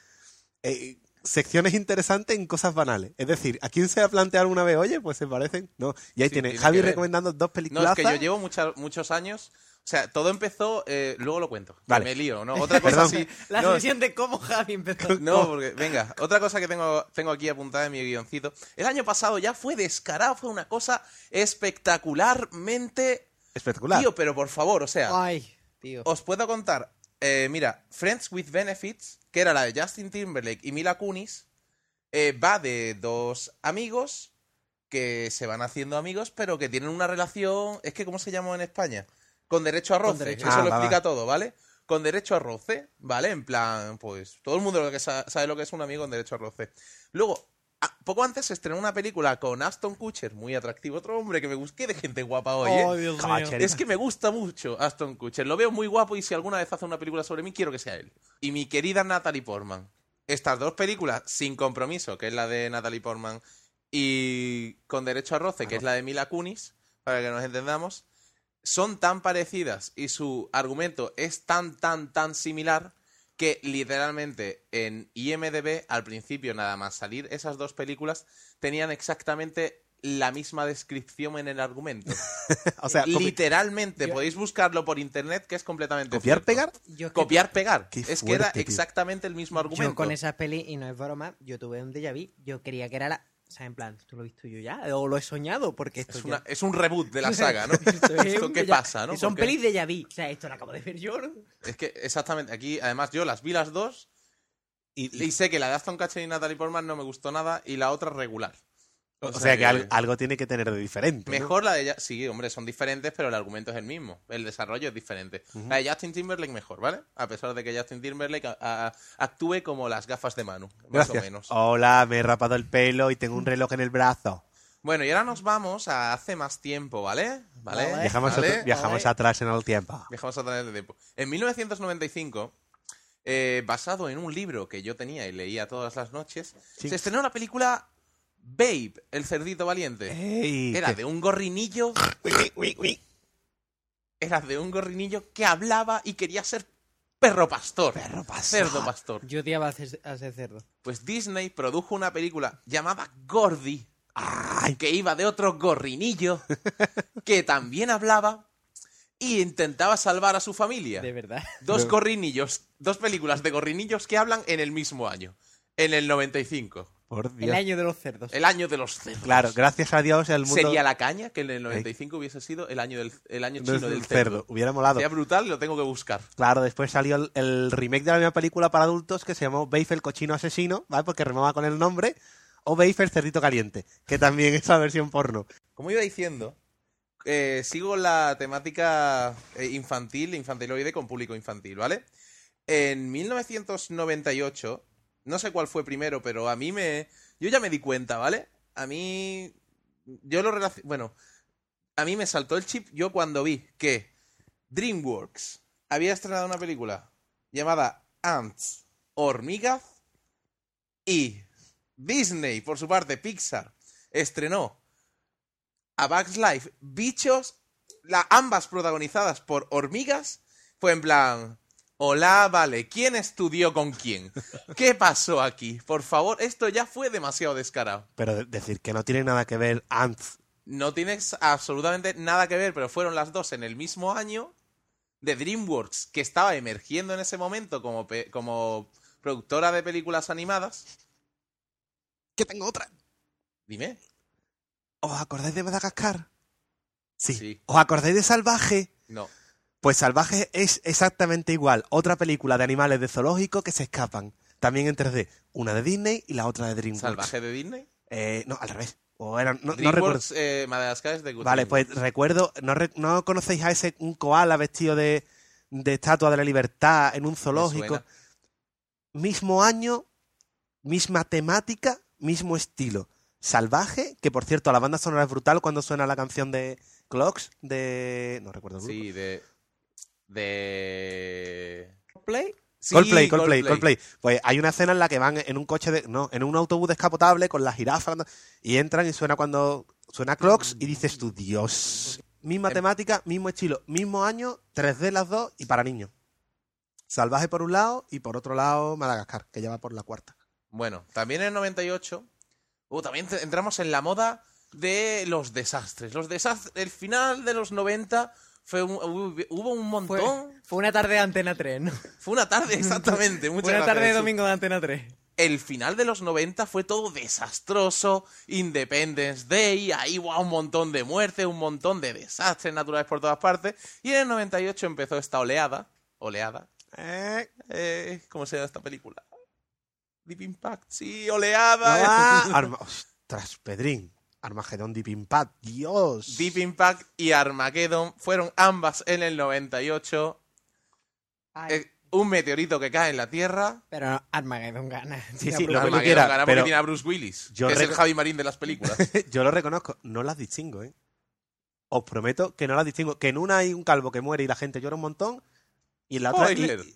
eh, secciones interesantes en cosas banales. Es decir, ¿a quién se ha planteado alguna vez, oye, pues se parecen? No. Y ahí Sí, tiene tiene Javi recomendando dos No, películas. es que yo llevo mucha- muchos años. O sea, todo empezó. eh, luego lo cuento. Vale. Me lío, ¿no? Otra [laughs] cosa así. La no, sesión de cómo Javi empezó. [laughs] No, porque, venga, otra cosa que tengo, tengo aquí apuntada en mi guioncito. El año pasado ya fue descarado, fue una cosa espectacularmente. Espectacular. Tío, pero por favor, o sea, Ay, tío. os puedo contar. eh, mira, Friends with Benefits, que era la de Justin Timberlake y Mila Kunis, eh, va de dos amigos que se van haciendo amigos, pero que tienen una relación. Es que, ¿cómo se llama en España? Con derecho a roce. derecho. Eso Ah, lo va, explica va. todo, ¿vale? Con derecho a roce, ¿vale? En plan, pues todo el mundo lo que sabe lo que es un amigo con derecho a roce. Luego, a- poco antes se estrenó una película con Aston Kutcher, muy atractivo, otro hombre que me busqué de gente guapa hoy, ¿eh? Ay, Dios mío. Cacherita. Es que me gusta mucho Aston Kutcher. Lo veo muy guapo y si alguna vez hace una película sobre mí, quiero que sea él. Y mi querida Natalie Portman. Estas dos películas, sin compromiso, que es la de Natalie Portman, y con derecho a roce, que es la de Mila Kunis, para que nos entendamos, son tan parecidas y su argumento es tan, tan, tan similar que literalmente en IMDB, al principio nada más salir esas dos películas, tenían exactamente la misma descripción en el argumento. [laughs] o sea, Literalmente, Yo- podéis buscarlo por internet, que es completamente copiar, cierto. pegar. Yo es que- Copiar, pegar. Qué es que era tío. exactamente el mismo argumento. Yo con esa peli, y no es broma, yo tuve un déjà vu. Yo creía que era la. O sea, en plan, ¿esto lo he visto yo ya? ¿O lo he soñado? Porque esto es, ya- una- es un reboot de la saga, ¿no? [laughs] Esto es ¿Esto un qué pasa, no? Son Porque- pelis de vu. O sea, esto lo acabo de ver yo, ¿no? Es que exactamente, aquí además yo las vi las dos Y, y sé que la de Aston Kutcher y Natalie Portman no me gustó nada y la otra regular. O sea, que, al- algo tiene que tener de diferente. ¿no? Mejor la de ella, sí, hombre, son diferentes, pero el argumento es el mismo. El desarrollo es diferente. La de Justin Timberlake mejor, ¿vale? A pesar de que Justin Timberlake a- a- actúe como las gafas de Manu, más Gracias. o menos. Hola, me he rapado el pelo y tengo un reloj en el brazo. Bueno, y ahora nos vamos a hace más tiempo, ¿vale? ¿Vale? Vale. Viajamos, ¿Vale? otro- viajamos Vale. atrás en el tiempo. Viajamos a través del tiempo. En 1995, eh, basado en un libro que yo tenía y leía todas las noches, Sí. se estrenó la película Babe, el cerdito valiente. Ey, Era de un gorrinillo, era de un gorrinillo que hablaba y quería ser perro pastor. Perro pastor. Cerdo pastor. Yo odiaba a ese, cerdo. Pues Disney produjo una película llamada Gordy, Ay, que iba de otro gorrinillo [laughs] que también hablaba y intentaba salvar a su familia. De verdad. Dos No. gorrinillos, dos películas de gorrinillos que hablan en el mismo año, en el 95, por Dios. El año de los cerdos. el año de los cerdos. Claro, gracias a Dios el mundo Sería la caña que en el 95 hubiese sido el año del el año chino del cerdo. cerdo. Hubiera molado. Sería brutal, lo tengo que buscar. Claro, después salió el, el remake de la misma película para adultos que se llamó Babe el cochino asesino, ¿vale? Porque remaba con el nombre. O Babe el cerdito caliente, que también es la versión porno. Como iba diciendo, eh, sigo la temática eh, infantil, infantiloide con público infantil, ¿vale? En 1998, no sé cuál fue primero, pero a mí me... Yo ya me di cuenta, ¿vale? A mí... Yo lo relaciono... Bueno, a mí me saltó el chip yo cuando vi que DreamWorks había estrenado una película llamada Ants, Hormigas, y Disney, por su parte, Pixar, estrenó a Bugs Life, bichos, ambas protagonizadas por hormigas, fue en plan, hola, vale, ¿quién estudió con quién? ¿Qué pasó aquí? Por favor, esto ya fue demasiado descarado. Pero de- decir que no tiene nada que ver Ants. No tiene absolutamente nada que ver, pero fueron las dos en el mismo año de DreamWorks, que estaba emergiendo en ese momento como, pe- como productora de películas animadas. Que tengo otra. Dime. ¿Os acordáis de Madagascar? Sí. Sí. ¿Os acordáis de Salvaje? No. Pues Salvaje es exactamente igual. Otra película de animales de zoológico que se escapan. también en 3D. Una de Disney y la otra de DreamWorks. ¿Salvaje de Disney? Eh, no, al revés. O eran, no, no recuerdo. DreamWorks, eh, Madagascar es de Good Vale, pues recuerdo, ¿no, re- no conocéis a ese un koala vestido de, de estatua de la libertad en un zoológico? Mismo año, misma temática, mismo estilo. Salvaje, que por cierto, la banda sonora es brutal cuando suena la canción de Clocks de... No recuerdo el grupo. Sí, de... De... Play. Sí, Coldplay, Coldplay, Coldplay. Pues hay una escena en la que van en un coche de. No, en un autobús descapotable con las jirafas y entran y suena cuando. Suena Clocks y dices tú, Dios. Misma Em- temática, mismo estilo, mismo año, 3D las dos y para niños. Salvaje por un lado y por otro lado Madagascar, que ya va por la cuarta. Bueno, también en el 98... Uh, también entramos en la moda de los desastres. Los desastres... El final de los 90 fue un- hubo, un Fue, montón... fue una tarde de Antena 3, ¿no? Fue una tarde, [laughs] exactamente. Muchas una gracias, tarde de domingo de Antena 3. el final de los 90 fue todo desastroso, Independence Day, ahí wow, un montón de muertes, un montón de desastres naturales por todas partes, y en el 98 empezó esta oleada, oleada, eh, eh, ¿cómo se llama esta película? Deep Impact, sí, oleada. [laughs] Ah, Arma- Ostras, Pedrín. Armagedón Deep Impact, Dios. Deep Impact y Armageddon fueron ambas en el 98. Eh, un meteorito que cae en la Tierra. Pero Armageddon gana. Sí, sí, que Armageddon gana porque pero- tiene a Bruce Willis, Yo que es el Javi Marín de las películas. [laughs] Yo lo reconozco, no las distingo, ¿eh? Os prometo que no las distingo. Que en una hay un calvo que muere y la gente llora un montón, y en la otra. y- y-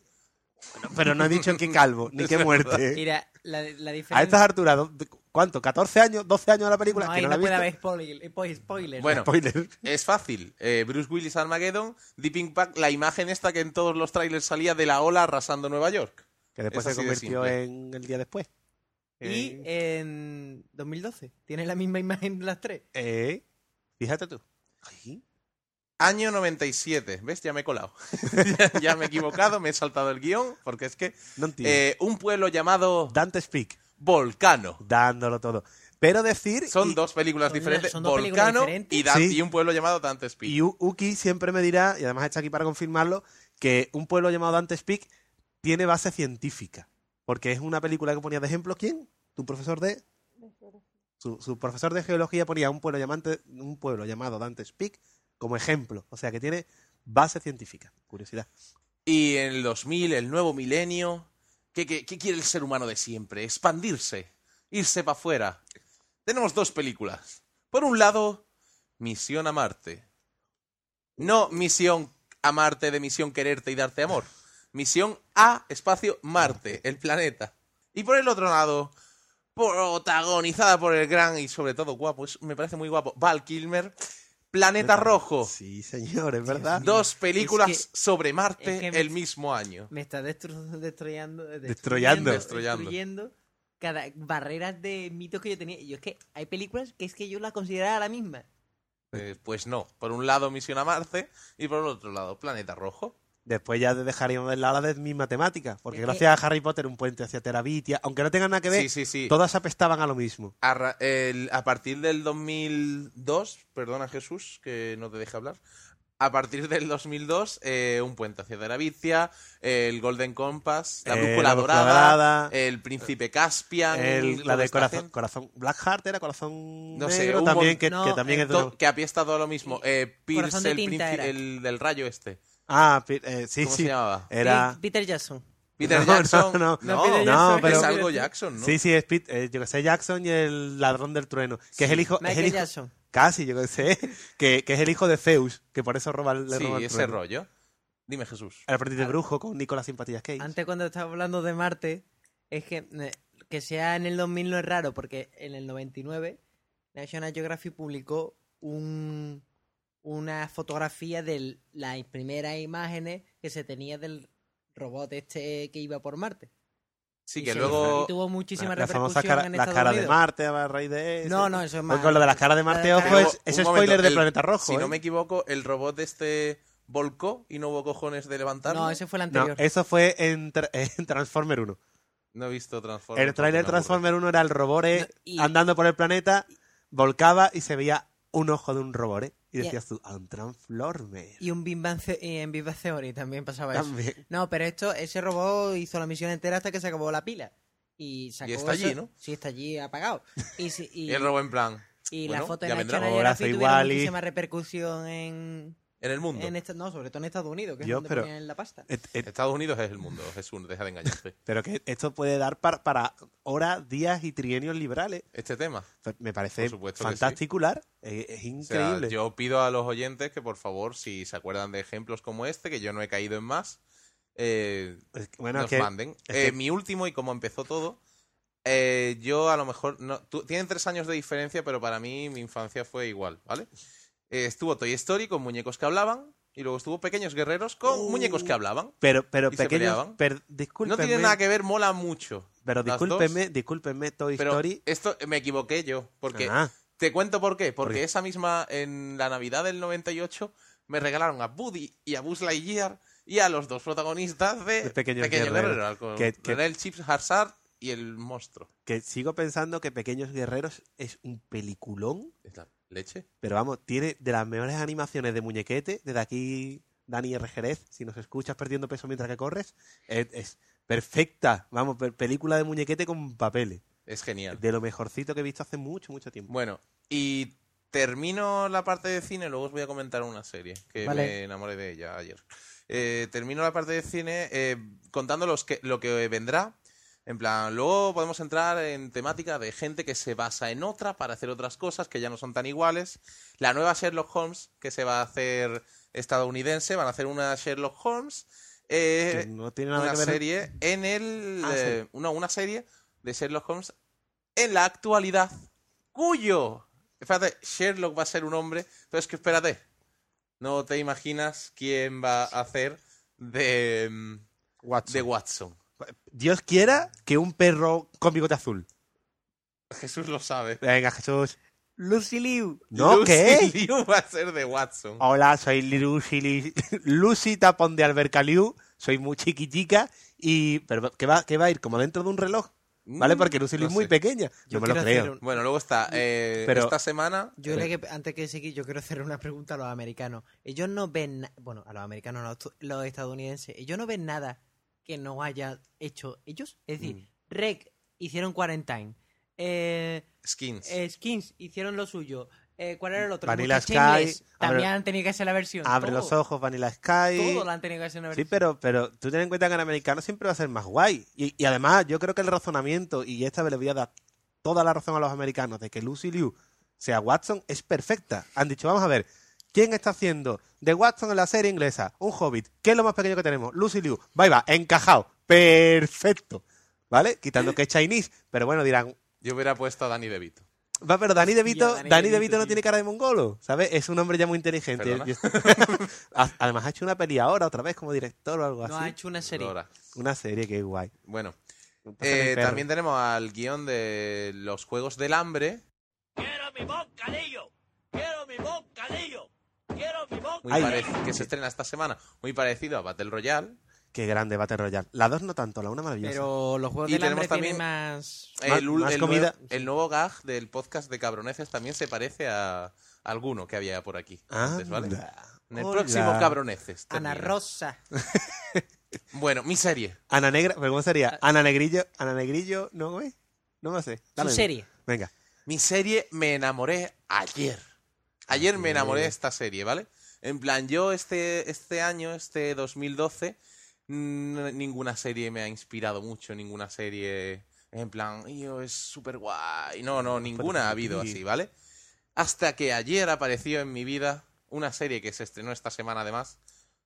pero no he dicho en qué calvo, [laughs] ni qué muerte. ¿eh? Mira, la, la diferencia... A estas alturas, ¿dó- ¿cuánto? ¿14 años? ¿12 años de la película? No, que ahí no la puede haber spoiler, spoiler, spoilers. Bueno, Spoiler. Es fácil. Eh, Bruce Willis Armageddon, Deep Impact, la imagen esta que en todos los trailers salía de la ola arrasando Nueva York. Que después Es se de convirtió en el día después. Y Eh, en 2012. Tiene la misma imagen de las tres. eh, fíjate tú. Ay, Año 97. ¿Ves? Ya me he colado. [laughs] ya, ya me he equivocado, me he saltado el guion, porque es que... No entiendo. eh, un pueblo llamado Dante Speak, Volcano. dándolo todo. Pero decir. Son y- dos películas diferentes. son dos películas Volcano diferentes. y, Dan- Sí. y un pueblo llamado Dante Speak. Y U- Uki siempre me dirá, y además está aquí para confirmarlo, que un pueblo llamado Dante Speak tiene base científica. Porque es una película que ponía de ejemplo, ¿quién? Tu profesor de... Su, su profesor de geología ponía un pueblo, llamante, un pueblo llamado Dante Speak como ejemplo. O sea que tiene base científica. Curiosidad. Y en el 2000, el nuevo milenio, ¿qué, quiere el ser humano de siempre? Expandirse, irse para afuera. Tenemos dos películas. Por un lado, Misión a Marte. No misión a Marte de misión quererte y darte amor. Misión a espacio Marte, el planeta. Y por el otro lado, protagonizada por el gran y sobre todo guapo, me parece muy guapo, Val Kilmer, Planeta Rojo. Sí, señor, es verdad. Dos películas Es que- sobre Marte es que me- el mismo año. Me está destru- destruyendo, Destroyando. destruyendo, Destroyando. destruyendo cada barreras de mitos que yo tenía. Y yo es que hay películas que es que yo las consideraba la misma. Eh, pues no. Por un lado Misión a Marte y por el otro lado Planeta Rojo. Después ya dejaríamos de lado la misma temática. Porque Es que- gracias a Harry Potter, un puente hacia Terabitia, aunque no tengan nada que ver, Sí, sí, sí. todas apestaban a lo mismo. A, el- a partir del 2002, perdona Jesús que no te deje hablar. A partir del 2002, eh, un puente hacia Terabitia, el Golden Compass, la Eh, brújula la brújula dorada, dorada, el príncipe Caspian, El- la de corazón, corazón. Blackheart era corazón No sé, negro un también, mon- que, no, que también eh, es de que a pie está todo lo mismo. Eh, Pierce, de el, príncipe- el del rayo este. Ah, eh, sí, ¿Cómo sí. se llamaba? Era. Peter Jackson. Peter No, Jackson. no, no. no, Peter No, Jackson. pero- es algo Jackson, ¿no? Sí, sí, es Pete- eh, yo que sé, Jackson y el ladrón del trueno. Que es el hijo. es el hijo- Jackson. Casi, yo que sé. Que, que es el hijo de Zeus, que por eso roba, le Sí, roba el ese trueno. rollo. Dime, Jesús. El aprendiz de brujo con Nicolás Simpatías Cage. Antes cuando estaba hablando de Marte, es que eh, que sea en el 2000 no es raro, porque en el 99 National Geographic publicó un, una fotografía de las primeras imágenes que se tenía del robot este que iba por Marte. Sí, Y que luego... tuvo muchísima la, la famosa repercusión cara, en la Estados cara de. Marte a raíz de eso. No, no, eso es más. Porque lo de las caras de Marte, La ojo, cara- es, es spoiler momento, de el- Planeta Rojo. Si no ¿eh? me equivoco, el robot este volcó y no hubo cojones de levantarlo. No, ese fue el No, anterior. eso fue en, tra- [laughs] en Transformer 1. No he visto Transformers. El aburre. Transformer 1 era el robore No, y- andando por el planeta, volcaba y se veía un ojo de un robore. Y decías tú, a un Transformer. Y un Big Bang y en Big Bang Theory también pasaba eso. No, pero esto, ese robot hizo la misión entera hasta que se acabó la pila. Y, sacó está eso- allí, ¿no? Sí, está allí apagado. Y, si- [laughs] y, Y el robo en plan. y bueno, la foto en la Ahora Geographic soy tuvieron Wall-E. muchísima repercusión en, En el mundo. en esta- no, sobre todo en Estados Unidos, que es donde pero- ponían la pasta. Et- et- Estados Unidos es el mundo, Jesús, deja de engañarte. [laughs] pero que esto puede dar para, para horas, días y trienios liberales. Este tema. Me parece fantasticular. eh, Es, O sea, increíble. yo pido a los oyentes que por favor, si se acuerdan de ejemplos como este, que yo no he caído en más, eh, Es que- bueno, nos es que- manden. es Eh, que- Mi último y cómo empezó todo, eh, yo a lo mejor... No, tú- tienen tres años de diferencia, pero para mí mi infancia fue igual, ¿vale? Eh, estuvo Toy Story con muñecos que hablaban y luego estuvo Pequeños Guerreros con Uh. muñecos que hablaban. pero, pero y pequeños. per- No tiene nada que ver, mola mucho. Pero las discúlpenme, dos, discúlpenme, Toy pero Story. esto me equivoqué yo, porque Ah, Te cuento por qué. Porque qué? esa misma, en la Navidad del 98, me regalaron a Woody y a Buzz Lightyear y a los dos protagonistas de De Pequeños Pequeño Guerreros. Guerrero, al- con Que- que- el Chips Harzard y el monstruo. que sigo pensando que Pequeños Guerreros es un peliculón. ¿Es la leche? Pero vamos, tiene de las mejores animaciones de muñequete. Desde aquí, Dani R. Jerez, si nos escuchas perdiendo peso mientras que corres, es, es perfecta. Vamos, pe- película de muñequete con papeles. Es genial. De lo mejorcito que he visto hace mucho, mucho tiempo. Bueno, y termino la parte de cine, luego os voy a comentar una serie que Vale. me enamoré de ella ayer. Eh, termino la parte de cine eh, contando los que, lo que vendrá. En plan, luego podemos entrar en temática de gente que se basa en otra para hacer otras cosas que ya no son tan iguales. La nueva Sherlock Holmes que se va a hacer estadounidense, van a hacer una Sherlock Holmes. eh, no tiene nada una que ver. serie en el Ah, eh, una, una serie de Sherlock Holmes en la actualidad cuyo espérate Sherlock va a ser un hombre pero es que espérate no te imaginas quién va a hacer de mm, Watson. de Watson Dios quiera que un perro con bigote azul. Jesús lo sabe Venga, Jesús. Lucy Liu. ¿No? Lucy ¿Qué? Liu va a ser de Watson Hola, soy Lucy, Li- Lucy Tapón de Alberca Liu. Soy muy chiquitica y... ¿Pero qué va, qué va a ir? ¿Como dentro de un reloj? ¿Vale? Mm, Porque Lucy Liu no es muy sé. pequeña. Yo Yo me lo creo. un- bueno luego está eh, Pero- esta semana Yo le que, antes que seguir, yo quiero hacer una pregunta a los americanos. Ellos no ven, bueno, a los americanos, no, los estadounidenses, ellos no ven nada que no haya hecho ellos. Es decir, Mm. Rec hicieron Quarantine, eh, skins eh, Skins hicieron lo suyo. Eh, ¿Cuál era el otro? Vanilla Sky, abre- También han tenido que hacer la versión. Abre todo, los ojos, Vanilla Sky. Todo lo han tenido que hacer una Sí, versión. pero, pero tú ten en cuenta que en americano siempre va a ser más guay. Y, y además, yo creo que el razonamiento, y esta vez le voy a dar toda la razón a los americanos, de que Lucy Liu sea Watson, es perfecta. Han dicho, vamos a ver, ¿quién está haciendo de Watson en la serie inglesa? Un hobbit. ¿Qué es lo más pequeño que tenemos? Lucy Liu. Va, y va, encajado. Perfecto. ¿Vale? Quitando que es Chinese. Pero bueno, dirán, yo hubiera puesto a Danny DeVito Va, pero Dani DeVito, Dani Dani DeVito, DeVito no tiene cara de mongolo, ¿sabes? Es un hombre ya muy inteligente. [laughs] Además ha hecho una peli ahora, otra vez, como director o algo no así. ha hecho una serie. Una serie que es guay. bueno eh, también tenemos al guion de los Juegos del Hambre Quiero mi bocadillo. Quiero mi bocadillo. Quiero mi bocadillo. muy Ay. parec- que se estrena esta semana, muy parecido a Battle Royale. Qué grande Battle Royale. La dos no tanto, la una maravillosa. Pero los juegos Y del tenemos hambre tienen también- más... El, más el comida. nuevo, el nuevo gag del podcast de Cabroneces también se parece a alguno que había por aquí antes, ¿vale? En el Hola. próximo Cabroneces. Ana termina. Rosa. [laughs] Bueno, mi serie. Ana Negra, ¿pero cómo sería? Ana Negrillo, Ana Negrillo, ¿no güey? No me sé. Su Dale. serie. Venga. Mi serie me enamoré ayer. Ayer me enamoré de esta serie, ¿vale? En plan, yo este, este año, este 2012, mm, ninguna serie me ha inspirado mucho, ninguna serie en plan, yo es súper guay. No, no, ninguna ha habido sí. así, ¿vale? Hasta que ayer apareció en mi vida una serie que se estrenó esta semana además,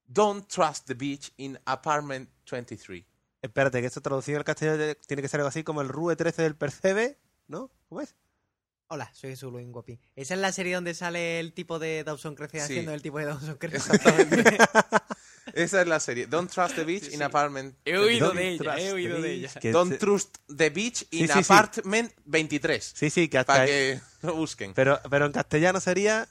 Don't Trust the Beach in Apartment 23. Espérate, que esto traducido al castellano tiene que ser algo así como el RUE 13 del Percebe, ¿no? ¿Cómo es? Hola, soy Jesús Luis Guapi. Esa es la serie donde sale el tipo de Dawson Crece Sí. haciendo el tipo de Dawson [laughs] Crece. Exactamente. [laughs] Esa es la serie. Don't Trust the Beach in Apartment He oído Don't de ella, trust he oído the de beach, ella. Don't se- Trust the Beach in Sí, sí, sí. Apartment 23. Sí, sí, que hasta Para que lo busquen. Pero, pero en castellano sería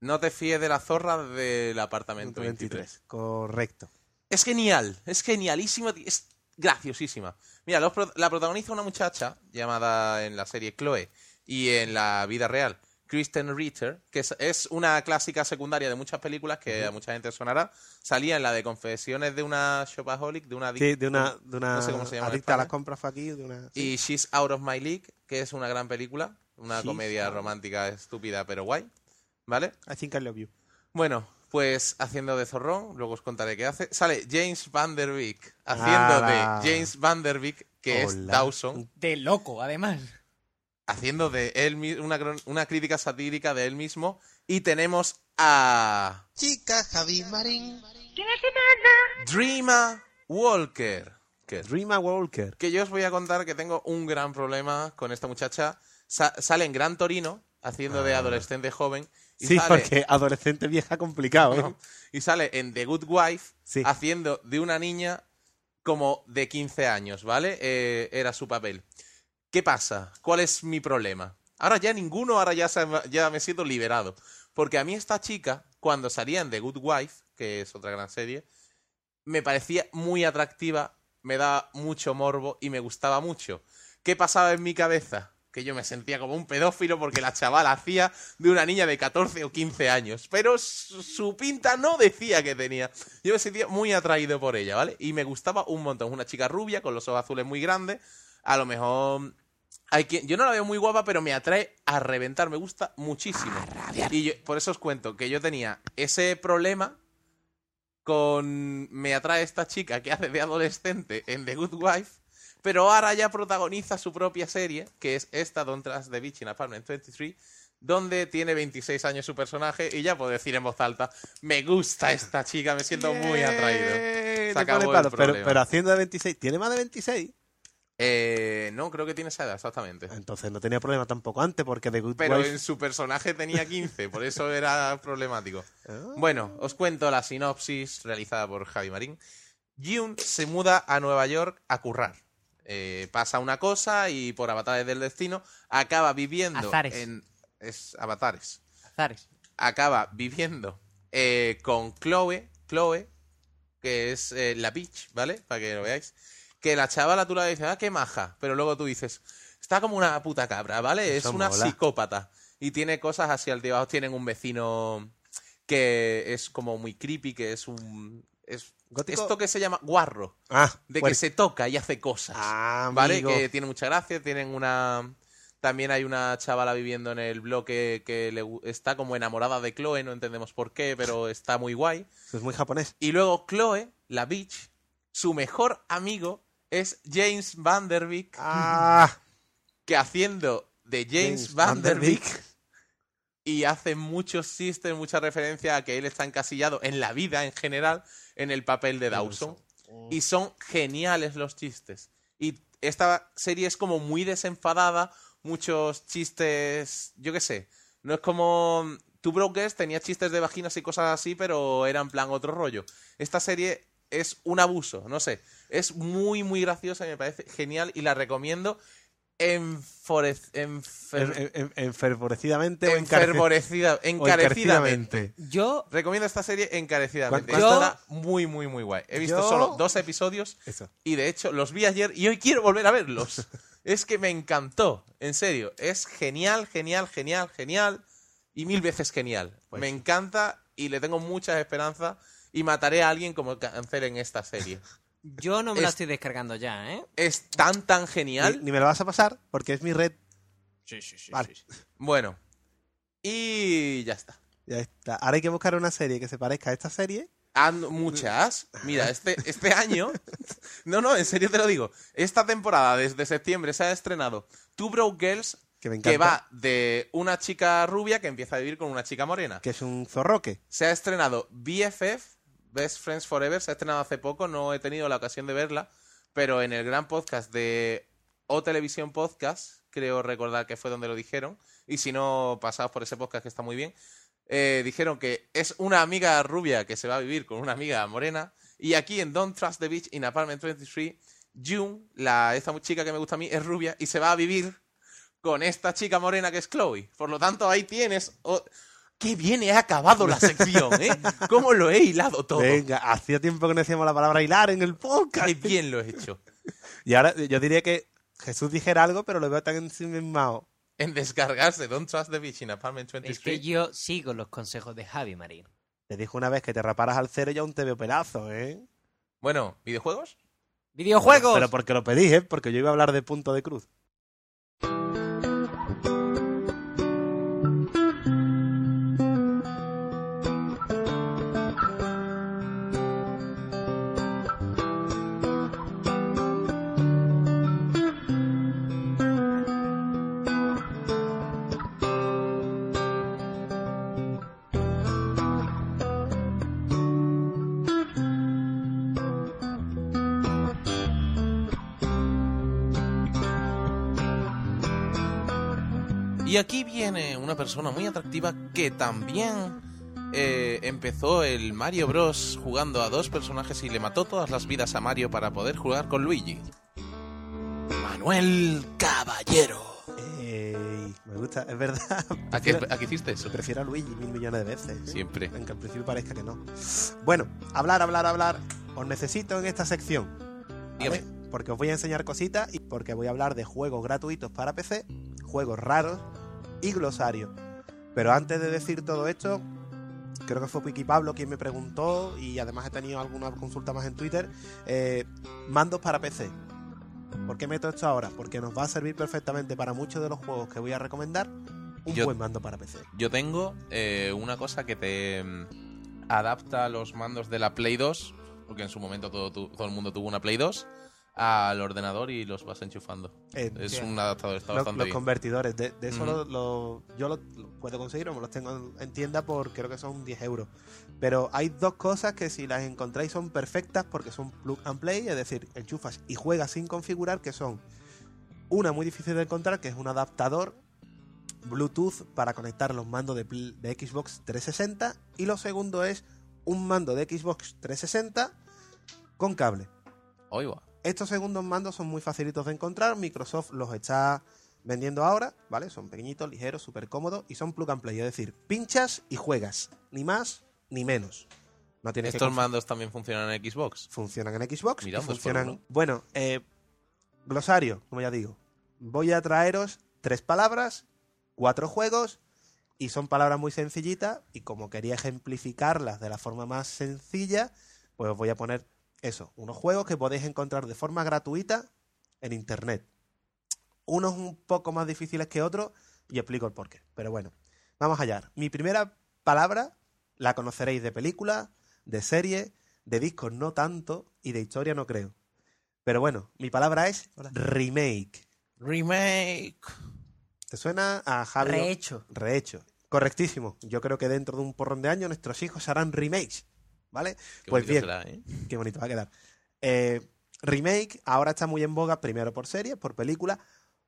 No te fíes de la zorra del apartamento 23. 23. Correcto. Es genial, es genialísima, es graciosísima. Mira, los la protagoniza una muchacha llamada en la serie Chloe y en la vida real Kristen Ritter, que es, es una clásica secundaria de muchas películas que a mucha gente sonará. Salía en la de Confesiones de una shopaholic, de una Sí, de una, de una no sé cómo se llama adicta a las compras aquí, de una... Y She's Out of My League, que es una gran película, una She's comedia Out. romántica estúpida pero guay, ¿vale? I think I love you. Bueno, pues haciendo de zorrón, luego os contaré qué hace. Sale James Van Der Beek haciendo de James Van Der Beek, que es. Dawson, De loco, además. Haciendo de él una, una crítica satírica de él mismo. Y tenemos a Chica Javi Marín. Dreama Walker. Que, Rima Walker. que yo os voy a contar que tengo un gran problema con esta muchacha. Sa- sale en Gran Torino haciendo de adolescente joven. Y Ah. Sí, sale, porque adolescente vieja complicado, ¿eh? [laughs] y sale en The Good Wife Sí. haciendo de una niña como de 15 años, ¿vale? Eh, era su papel. ¿Qué pasa? ¿Cuál es mi problema? Ahora ya ninguno, ahora ya, ya me siento liberado. Porque a mí esta chica, cuando salía en The Good Wife, que es otra gran serie, me parecía muy atractiva, me daba mucho morbo y me gustaba mucho. ¿Qué pasaba en mi cabeza? Que yo me sentía como un pedófilo porque la chavala hacía de una niña de 14 o 15 años. Pero su, su pinta no decía que tenía. Yo me sentía muy atraído por ella, ¿vale? Y me gustaba un montón. Una chica rubia con los ojos azules muy grandes. A lo mejor hay yo no la veo muy guapa, pero me atrae a reventar, me gusta muchísimo. y yo- por eso os cuento que yo tenía ese problema con me atrae esta chica que hace de adolescente en The Good Wife, pero ahora ya protagoniza su propia serie, que es esta Don't Trust the Beach in Apartment 23, donde tiene 26 años su personaje y ya puedo decir en voz alta, me gusta esta chica, me siento muy atraído. Se acabó el pero, pero haciendo de 26. ¿Tiene más de 26? Eh, no, creo que tiene esa edad, exactamente. Entonces no tenía problema tampoco antes, porque The Good Pero Wife... en su personaje tenía 15, por eso era [laughs] problemático. Ah. Bueno, os cuento la sinopsis realizada por Javi Marín. Jun se muda a Nueva York a currar. Eh, pasa una cosa y por avatares del destino acaba viviendo Azares. en... Es avatares. Azares. Acaba viviendo eh, con Chloe, Chloe, que es eh, la bitch, ¿vale? Para que lo veáis. Que la chavala tú la dices, ah, qué maja. Pero luego tú dices, está como una puta cabra, ¿vale? Eso es una mola. psicópata. Y tiene cosas así altibados. Tienen un vecino que es como muy creepy, que es un... Es, ¿Gótico? esto que se llama guarro. Ah, De bueno. que se toca y hace cosas. Ah, ¿Vale? Que tiene mucha gracia. Tienen una... También hay una chavala viviendo en el bloque que le está como enamorada de Chloe, no entendemos por qué, pero está muy guay. Es muy japonés. Y luego Chloe, la bitch, su mejor amigo es James Van Der Beek, Ah, que haciendo de James, James y hace muchos chistes, mucha referencia a que él está encasillado en la vida en general en el papel de Dawson. Y son geniales los chistes. Y esta serie es como muy desenfadada, muchos chistes, yo qué sé, no es como... Two Broke Girls tenía chistes de vaginas y cosas así, pero era en plan otro rollo. Esta serie es un abuso, no sé. Es muy, muy graciosa y me parece genial y la recomiendo enfore- enfer- en- en- enfervorecidamente enfervorecida- encarecidamente. Yo, Recomiendo esta serie encarecidamente. ¿Cuánto? Está muy, muy, muy guay. He visto Yo- solo dos episodios Eso. y de hecho los vi ayer y hoy quiero volver a verlos. [laughs] es que me encantó, en serio. Es genial, genial, genial, genial y mil veces genial. Pues me sí. encanta y le tengo muchas esperanzas y mataré a alguien como cáncer en esta serie. yo no me la Es- estoy descargando ya, ¿eh? es tan, tan Ni, genial. ni me lo vas a pasar porque es mi red. Sí, sí, sí. Vale. sí, sí. Bueno, y ya está. Ya está. Ahora hay que buscar una serie que se parezca a esta serie. Han muchas. Mira, este, este año. [laughs] No, no, en serio te lo digo. Esta temporada, desde septiembre, se ha estrenado Two Broke Girls, Que me encanta. que va de una chica rubia que empieza a vivir con una chica morena. Que es un zorroque. Se ha estrenado BFF, Best Friends Forever, se ha estrenado hace poco, no he tenido la ocasión de verla, pero en el gran podcast de O Televisión Podcast, creo recordar que fue donde lo dijeron, y si no, pasaos por ese podcast que está muy bien, eh, dijeron que es una amiga rubia que se va a vivir con una amiga morena, y aquí en Don't Trust the Beach in Apartment 23, June, la, esta chica que me gusta a mí, es rubia y se va a vivir con esta chica morena que es Chloe. Por lo tanto, ahí tienes... ¡Qué bien he acabado la sección, eh! ¿Cómo lo he hilado todo? Venga, hacía tiempo que no decíamos la palabra hilar en el podcast. ¡Qué bien lo he hecho! Y ahora yo diría que Jesús dijera algo, pero lo veo tan ensimismado en descargarse Don't Trust the Beach in Apartment Es 23. que yo sigo los consejos de Javi Marín. Te dijo una vez que te raparas al cero y aún te veo pelazo, ¿eh? Bueno, ¿videojuegos? ¡Videojuegos! Pero porque lo pedí, ¿eh? Porque yo iba a hablar de punto de cruz. Una persona muy atractiva que también eh, empezó el Mario Bros. jugando a dos personajes y le mató todas las vidas a Mario para poder jugar con Luigi. Manuel Caballero. Ey, me gusta, es verdad. ¿A qué, a qué hiciste eso? prefiero a Luigi mil millones de veces. ¿eh? Siempre. Aunque al principio parezca que no. Bueno, hablar, hablar, hablar. Os necesito en esta sección. ¿vale? Dígame. Porque os voy a enseñar cositas y porque voy a hablar de juegos gratuitos para PC, juegos raros y glosario. Pero antes de decir todo esto, creo que fue Piki Pablo quien me preguntó y además he tenido alguna consulta más en Twitter. eh, mandos para PC. ¿Por qué meto esto ahora? Porque nos va a servir perfectamente para muchos de los juegos que voy a recomendar un Yo- buen mando para PC. Yo tengo eh, una cosa que te mm, adapta los mandos de la Play 2, porque en su momento todo, todo el mundo tuvo una Play 2, al ordenador y los vas enchufando. Eh, Es un adaptador, está los, bastante los bien. convertidores, de, de eso lo, lo- yo lo, lo puedo conseguir o me los tengo en, en tienda por creo que son 10 euros. Pero hay dos cosas que si las encontráis son perfectas porque son plug and play, es decir, enchufas y juegas sin configurar, que son una muy difícil de encontrar, que es un adaptador Bluetooth para conectar los mandos de, de Xbox 360 y lo segundo es un mando de Xbox 360 con cable. Va. Estos segundos mandos son muy facilitos de encontrar. Microsoft los está vendiendo ahora, ¿vale? Son pequeñitos, ligeros, súper cómodos y son plug and play. Es decir, pinchas y juegas. Ni más ni menos. No tienes Estos mandos también funcionan en Xbox. funcionan en Xbox Mira, y un dos por funcionan. Bueno, eh, glosario, como ya digo. Voy a traeros tres palabras, cuatro juegos y son palabras muy sencillitas y como quería ejemplificarlas de la forma más sencilla, pues os voy a poner eso, unos juegos que podéis encontrar de forma gratuita en internet. Unos un poco más difíciles que otros y explico el porqué. Pero bueno, vamos allá. Mi primera palabra la conoceréis de película, de serie, de discos no tanto y de historia no creo. Pero bueno, mi palabra es remake. Remake. ¿Te suena a Javi? Rehecho. Rehecho. Correctísimo. Yo creo que dentro de un porrón de años nuestros hijos harán remakes. ¿Vale? Qué pues bien, será, ¿eh? qué bonito va a quedar. Eh, remake ahora está muy en boga, primero por series, por películas,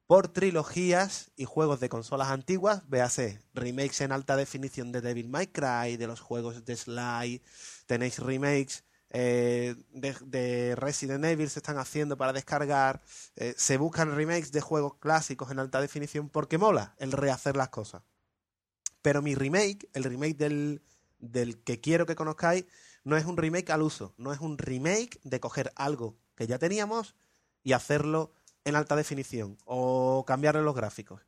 por trilogías y juegos de consolas antiguas. Véase, remakes en alta definición de Devil May Cry, de los juegos de Sly. Tenéis remakes eh, de, de Resident Evil, se están haciendo para descargar. Eh, se buscan remakes de juegos clásicos en alta definición porque mola el rehacer las cosas. Pero mi remake, el remake del, del que quiero que conozcáis, no es un remake al uso, no es un remake de coger algo que ya teníamos y hacerlo en alta definición o cambiarle los gráficos.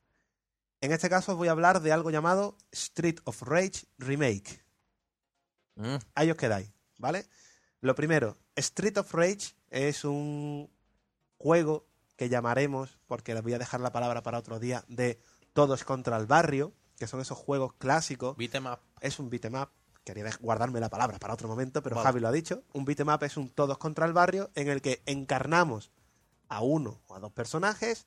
En este caso os voy a hablar de algo llamado Street of Rage Remake. Mm. Ahí os quedáis, ¿vale? Lo primero, Street of Rage es un juego que llamaremos, porque les voy a dejar la palabra para otro día, de Todos contra el Barrio, que son esos juegos clásicos Beat 'em up. es un beatmap. Quería guardarme la palabra para otro momento, pero Vale. Javi lo ha dicho. Un beatmap es un todos contra el barrio en el que encarnamos a uno o a dos personajes,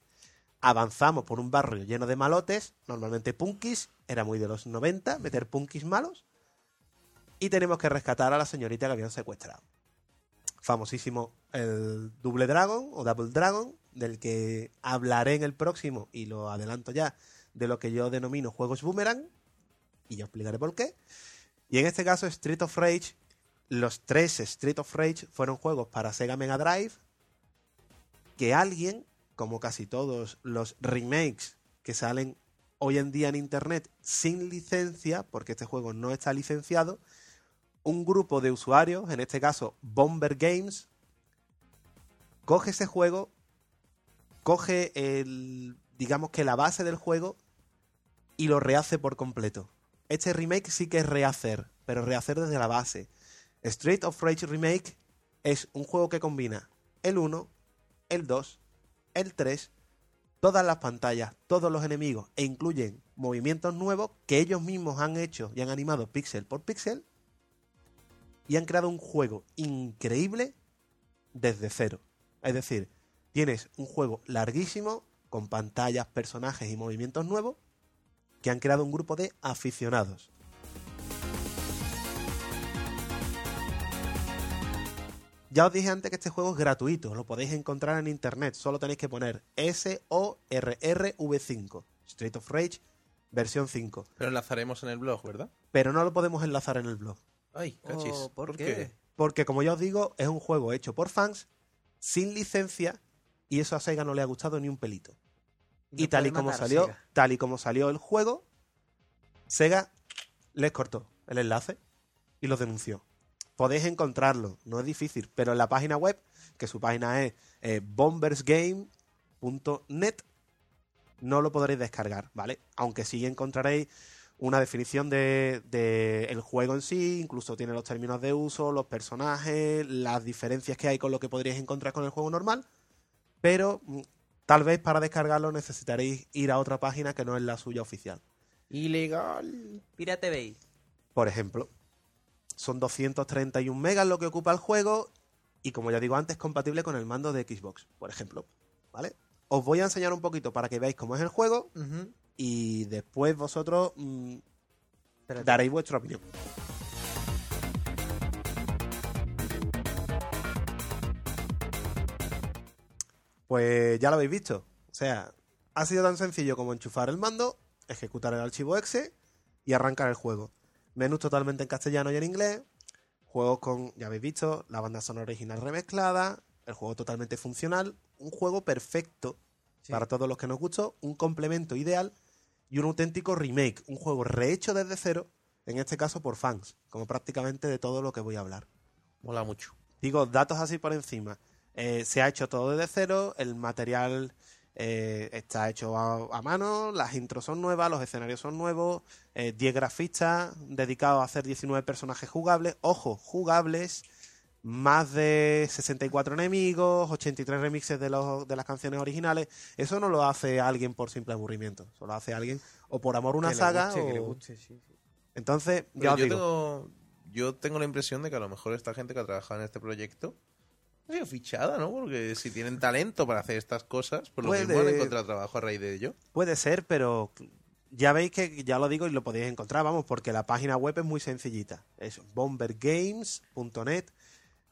avanzamos por un barrio lleno de malotes, normalmente punkis, era muy de los 90, meter punkis malos, y tenemos que rescatar a la señorita que habían secuestrado. Famosísimo el Double Dragon o Double Dragon, del que hablaré en el próximo, y lo adelanto ya, de lo que yo denomino juegos boomerang, y ya explicaré por qué. Y en este caso, Street of Rage, los tres Street of Rage fueron juegos para Sega Mega Drive que alguien, como casi todos los remakes que salen hoy en día en Internet sin licencia, porque este juego no está licenciado, un grupo de usuarios, en este caso Bomber Games, coge ese juego, coge el, digamos que la base del juego y lo rehace por completo. Este remake sí que es rehacer, pero rehacer desde la base. Street of Rage Remake es un juego que combina el 1, el 2, el 3, todas las pantallas, todos los enemigos e incluyen movimientos nuevos que ellos mismos han hecho y han animado píxel por píxel y han creado un juego increíble desde cero. Es decir, tienes un juego larguísimo con pantallas, personajes y movimientos nuevos que han creado un grupo de aficionados. Ya os dije antes que este juego es gratuito, lo podéis encontrar en internet, solo tenéis que poner SORRV5, Street of Rage, versión 5. Pero enlazaremos en el blog, ¿verdad? Pero no lo podemos enlazar en el blog. Ay, cachis. Oh, ¿por qué? Porque como ya os digo, es un juego hecho por fans, sin licencia, y eso a Sega no le ha gustado ni un pelito. Y tal y como matar, salió, Sega. tal y como salió el juego, Sega les cortó el enlace y los denunció. Podéis encontrarlo, no es difícil, pero en la página web, que su página es eh, bombersgame.net, no lo podréis descargar, ¿vale? Aunque sí encontraréis una definición de, de el juego en sí, incluso tiene los términos de uso, los personajes, las diferencias que hay con lo que podríais encontrar con el juego normal, pero mm, tal vez para descargarlo necesitaréis ir a otra página que no es la suya oficial. Ilegal. Pirate Bay. Por ejemplo, son 231 megas lo que ocupa el juego y como ya digo antes, compatible con el mando de Xbox, por ejemplo, ¿vale? Os voy a enseñar un poquito para que veáis cómo es el juego y después vosotros mm, daréis vuestra opinión. Pues ya lo habéis visto. O sea, ha sido tan sencillo como enchufar el mando, ejecutar el archivo exe y arrancar el juego. Menús totalmente en castellano y en inglés. Juegos con, ya habéis visto, la banda sonora original remezclada. El juego totalmente funcional. Un juego perfecto para todos los que nos gustó. Un complemento ideal y un auténtico remake. Un juego rehecho desde cero, en este caso por fans, como prácticamente de todo lo que voy a hablar. Mola mucho. Digo, datos así por encima. Eh, se ha hecho todo desde cero, el material eh, está hecho a, a mano, las intros son nuevas, los escenarios son nuevos, eh, 10 grafistas dedicados a hacer 19 personajes jugables, ojo, jugables, más de 64 enemigos, 83 remixes de, los, de las canciones originales. Eso no lo hace alguien por simple aburrimiento, eso lo hace alguien o por amor a una Que le saga. guste, que le o- guste, sí, sí. Entonces, ya yo, digo. tengo, yo tengo la impresión de que a lo mejor esta gente que ha trabajado en este proyecto ha sido fichada, ¿no? Porque si tienen talento para hacer estas cosas, pues lo Puede- mismo han encontrado trabajo a raíz de ello. Puede ser, pero ya veis que ya lo digo y lo podéis encontrar, vamos, porque la página web es muy sencillita. Es bombergames.net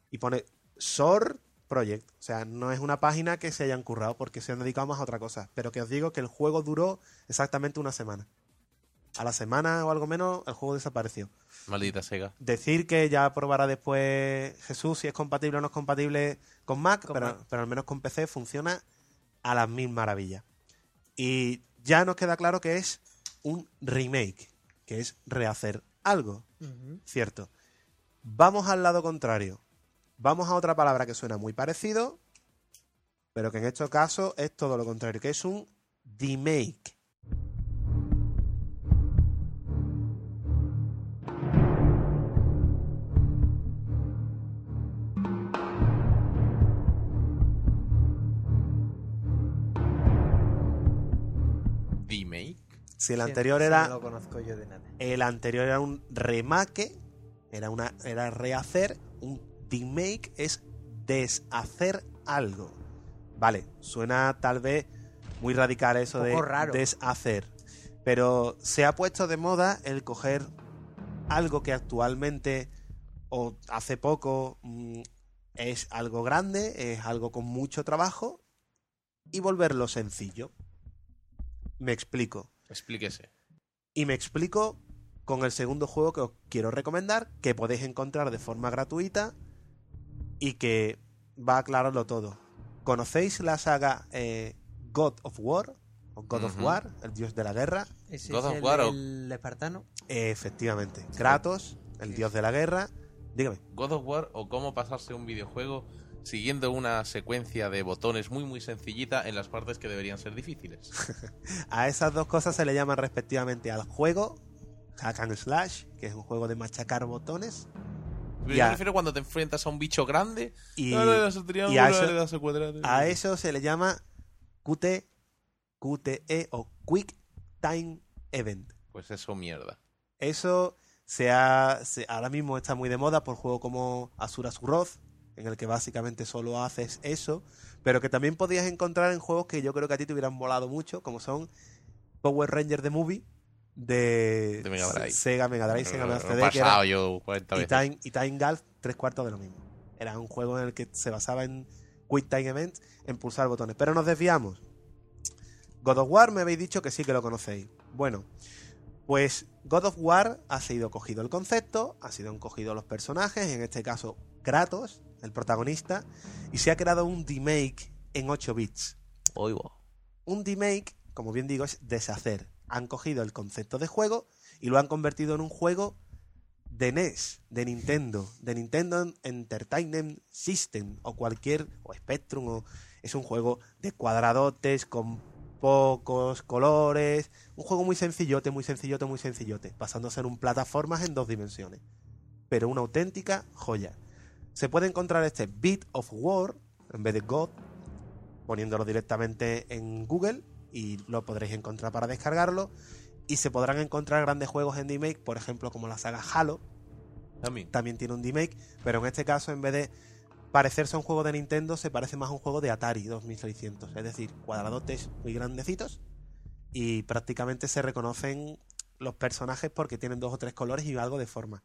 y pone SOR Project. O sea, no es una página que se hayan currado porque se han dedicado más a otra cosa. Pero que os digo que el juego duró exactamente una semana. A la semana o algo menos, el juego desapareció. Maldita Sega. Decir que ya probará después Jesús si es compatible o no es compatible con Mac, Con pero, Mac. pero al menos con PC funciona a las mil maravillas. Y ya nos queda claro que es un remake, que es rehacer algo, ¿cierto? Vamos al lado contrario. Vamos a otra palabra que suena muy parecido, pero que en este caso es todo lo contrario, que es un remake. Si el anterior sí, era No lo conozco yo de nada. El anterior era un remake, era una era rehacer, un remake es deshacer algo. Vale, suena tal vez muy radical eso de raro. deshacer, pero se ha puesto de moda el coger algo que actualmente o hace poco mm, es algo grande, es algo con mucho trabajo y volverlo sencillo. Me explico. Explíquese. Y me explico con el segundo juego que os quiero recomendar, que podéis encontrar de forma gratuita y que va a aclararlo todo. ¿Conocéis la saga eh, God of War? O God of. War, el dios de la guerra. ¿Ese God es of el, War o- el espartano? Eh, efectivamente. Kratos, el dios de la guerra. Dígame. God of War o cómo pasarse un videojuego siguiendo una secuencia de botones muy muy sencillita en las partes que deberían ser difíciles. [laughs] A esas dos cosas se le llaman respectivamente al juego Hack and Slash, que es un juego de machacar botones, Pero yo prefiero cuando te enfrentas a un bicho grande. y, ahora le das al triángulo, y a eso- le das al cuadrado. a eso se le llama QT, QTE o Quick Time Event. Pues eso, mierda. Eso se ha, se- ahora mismo está muy de moda por juegos como Asura's Wrath, en el que básicamente solo haces eso, pero que también podías encontrar en juegos que yo creo que a ti te hubieran volado mucho, como son Power Ranger The Movie de, De Mega Drive. Sega Mega Drive, Sega Mega CD, que era- pasado yo 40 y. Time, y Time Golf, tres cuartos de lo mismo. Era un juego en el que se basaba en Quick Time Events, en pulsar botones. Pero nos desviamos. God of War me habéis dicho que sí que lo conocéis. Bueno, pues God of War ha sido cogido el concepto, ha sido cogido los personajes, en este caso Kratos, el protagonista, y se ha creado un remake en 8 bits. Un remake, como bien digo, es deshacer. Han cogido el concepto de juego y lo han convertido en un juego de NES, de Nintendo, de Nintendo Entertainment System o cualquier, o Spectrum, o, es un juego de cuadradotes con pocos colores, un juego muy sencillote, muy sencillote, muy sencillote, pasando a ser un plataformas en dos dimensiones, pero una auténtica joya. Se puede encontrar este Beat of War en vez de God, poniéndolo directamente en Google y lo podréis encontrar para descargarlo. Y se podrán encontrar grandes juegos en remake, por ejemplo, como la saga Halo, También. también tiene un remake, pero en este caso, en vez de parecerse a un juego de Nintendo, se parece más a un juego de Atari 2600. Es decir, cuadradotes muy grandecitos y prácticamente se reconocen los personajes porque tienen dos o tres colores y algo de forma.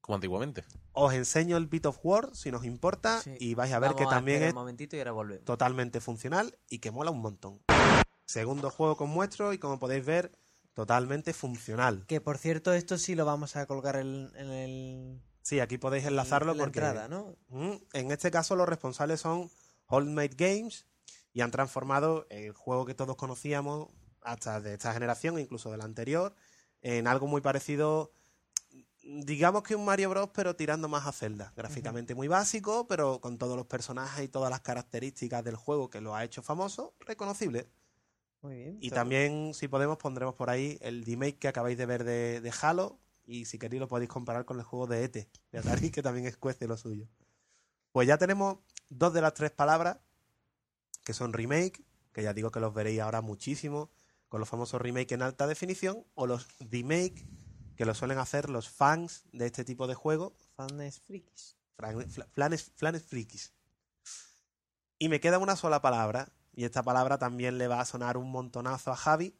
Como antiguamente. Os enseño el Bit of War, si nos importa, Sí. y vais a ver Vamos que también es un momentito y ahora volvemos. totalmente funcional y que mola un montón. Segundo juego con muestro y como podéis ver, totalmente funcional. Que por cierto, esto sí lo vamos a colgar en, en el. Sí, aquí podéis enlazarlo en la porque entrada, ¿no? Mm, En este caso los responsables son Holdmate Games y han transformado el juego que todos conocíamos hasta de esta generación, incluso de la anterior, en algo muy parecido, digamos que un Mario Bros, pero tirando más a Zelda. Gráficamente muy básico, pero con todos los personajes y todas las características del juego que lo ha hecho famoso, reconocible. Muy bien. Y también, si podemos, pondremos por ahí el remake que acabáis de ver de, de Halo. Y si queréis, lo podéis comparar con el juego de ET, de Atari, que también es cueste lo suyo. Pues ya tenemos dos de las tres palabras, que son remake, que ya digo que los veréis ahora muchísimo, con los famosos remake en alta definición, o los remake, que lo suelen hacer los fans de este tipo de juego, Fans frikis. flanes, flanes frikis. Y me queda una sola palabra, y esta palabra también le va a sonar un montonazo a Javi,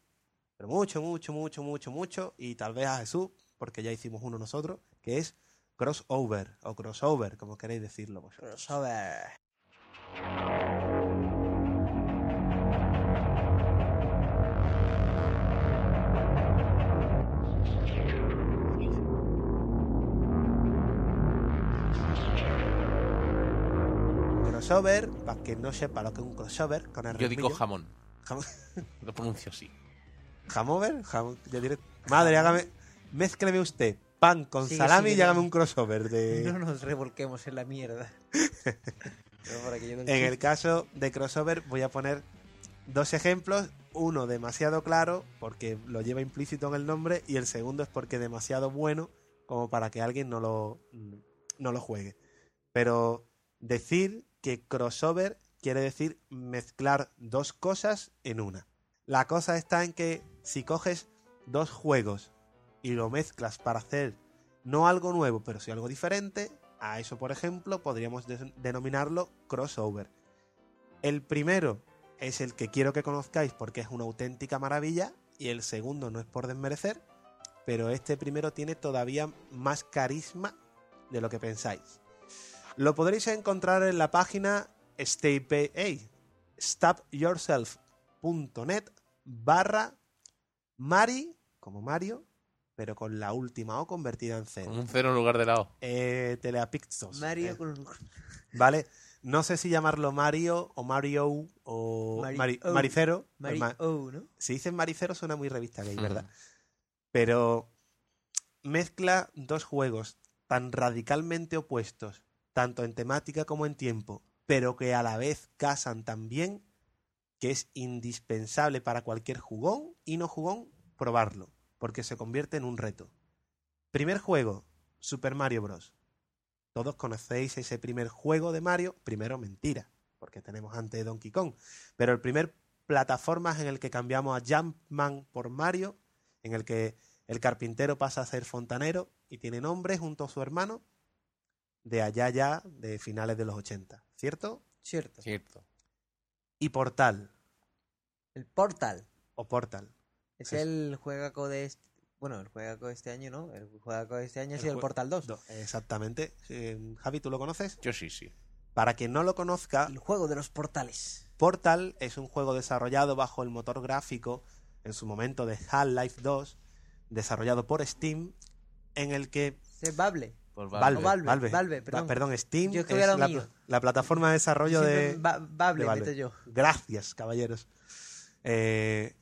pero mucho, mucho, mucho, mucho, mucho, y tal vez a Jesús, porque ya hicimos uno nosotros, que es crossover, o crossover, como queréis decirlo vosotros. Crossover. Crossover, para que no sepa lo que es un crossover, con el Yo digo jamón. Jam- [laughs] Lo pronuncio así. ¿Jamover? Jam- yo diré- Madre, hágame, mézcleme usted pan con salami y hágame no. un crossover de... [laughs] No nos revolquemos en la mierda. [laughs] No En el caso de crossover voy a poner dos ejemplos, uno demasiado claro porque lo lleva implícito en el nombre y el segundo es porque demasiado bueno como para que alguien no lo, no lo juegue. Pero decir que crossover quiere decir mezclar dos cosas en una. La cosa está en que si coges dos juegos y lo mezclas para hacer no algo nuevo, pero sí algo diferente, a eso, por ejemplo, podríamos denominarlo crossover. El primero es el que quiero que conozcáis porque es una auténtica maravilla y el segundo no es por desmerecer, pero este primero tiene todavía más carisma de lo que pensáis. Lo podréis encontrar en la página stopyourself.net barra Mari, como Mario, pero con la última O convertida en cero. Con un cero en lugar de la O. Eh, Teleapixtos. Mario eh, con un... Vale. No sé si llamarlo Mario o Mario o Mari- Mari- O. Maricero. Mari- Ma- oh, ¿no? si dicen Maricero suena muy revista gay, Mm. ¿verdad? Pero mezcla dos juegos tan radicalmente opuestos, tanto en temática como en tiempo, pero que a la vez casan tan bien que es indispensable para cualquier jugón y no jugón probarlo, porque se convierte en un reto. Primer juego, Super Mario Bros. Todos conocéis ese primer juego de Mario, primero mentira, porque tenemos antes Donkey Kong, pero el primer plataformas en el que cambiamos a Jumpman por Mario, en el que el carpintero pasa a ser fontanero y tiene nombre junto a su hermano de allá ya de finales de los 80, ¿cierto? Cierto. Cierto. Y Portal El Portal. o Portal. Es el juegaco de este... Bueno, el juegaco de este año, ¿no? El juegaco de este año ha El sido el Portal 2. No, exactamente. Eh, Javi, ¿tú lo conoces? Yo sí, sí. Para quien no lo conozca, El juego de los portales. Portal es un juego desarrollado bajo el motor gráfico en su momento de Half-Life 2, desarrollado por Steam, en el que Es Bable. Por Valve, Valve, Valve, Valve, Va- perdón. Steam Yo es la, la plataforma de desarrollo de, de Valve. meto yo. Gracias, caballeros. Eh,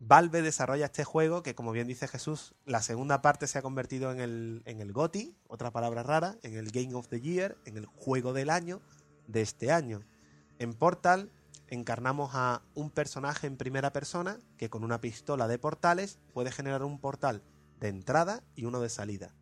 Valve desarrolla este juego que, como bien dice Jesús, la segunda parte se ha convertido en el, en el GOTY, otra palabra rara, en el Game of the Year, en el juego del año de este año. En Portal encarnamos a un personaje en primera persona que con una pistola de portales puede generar un portal de entrada y uno de salida.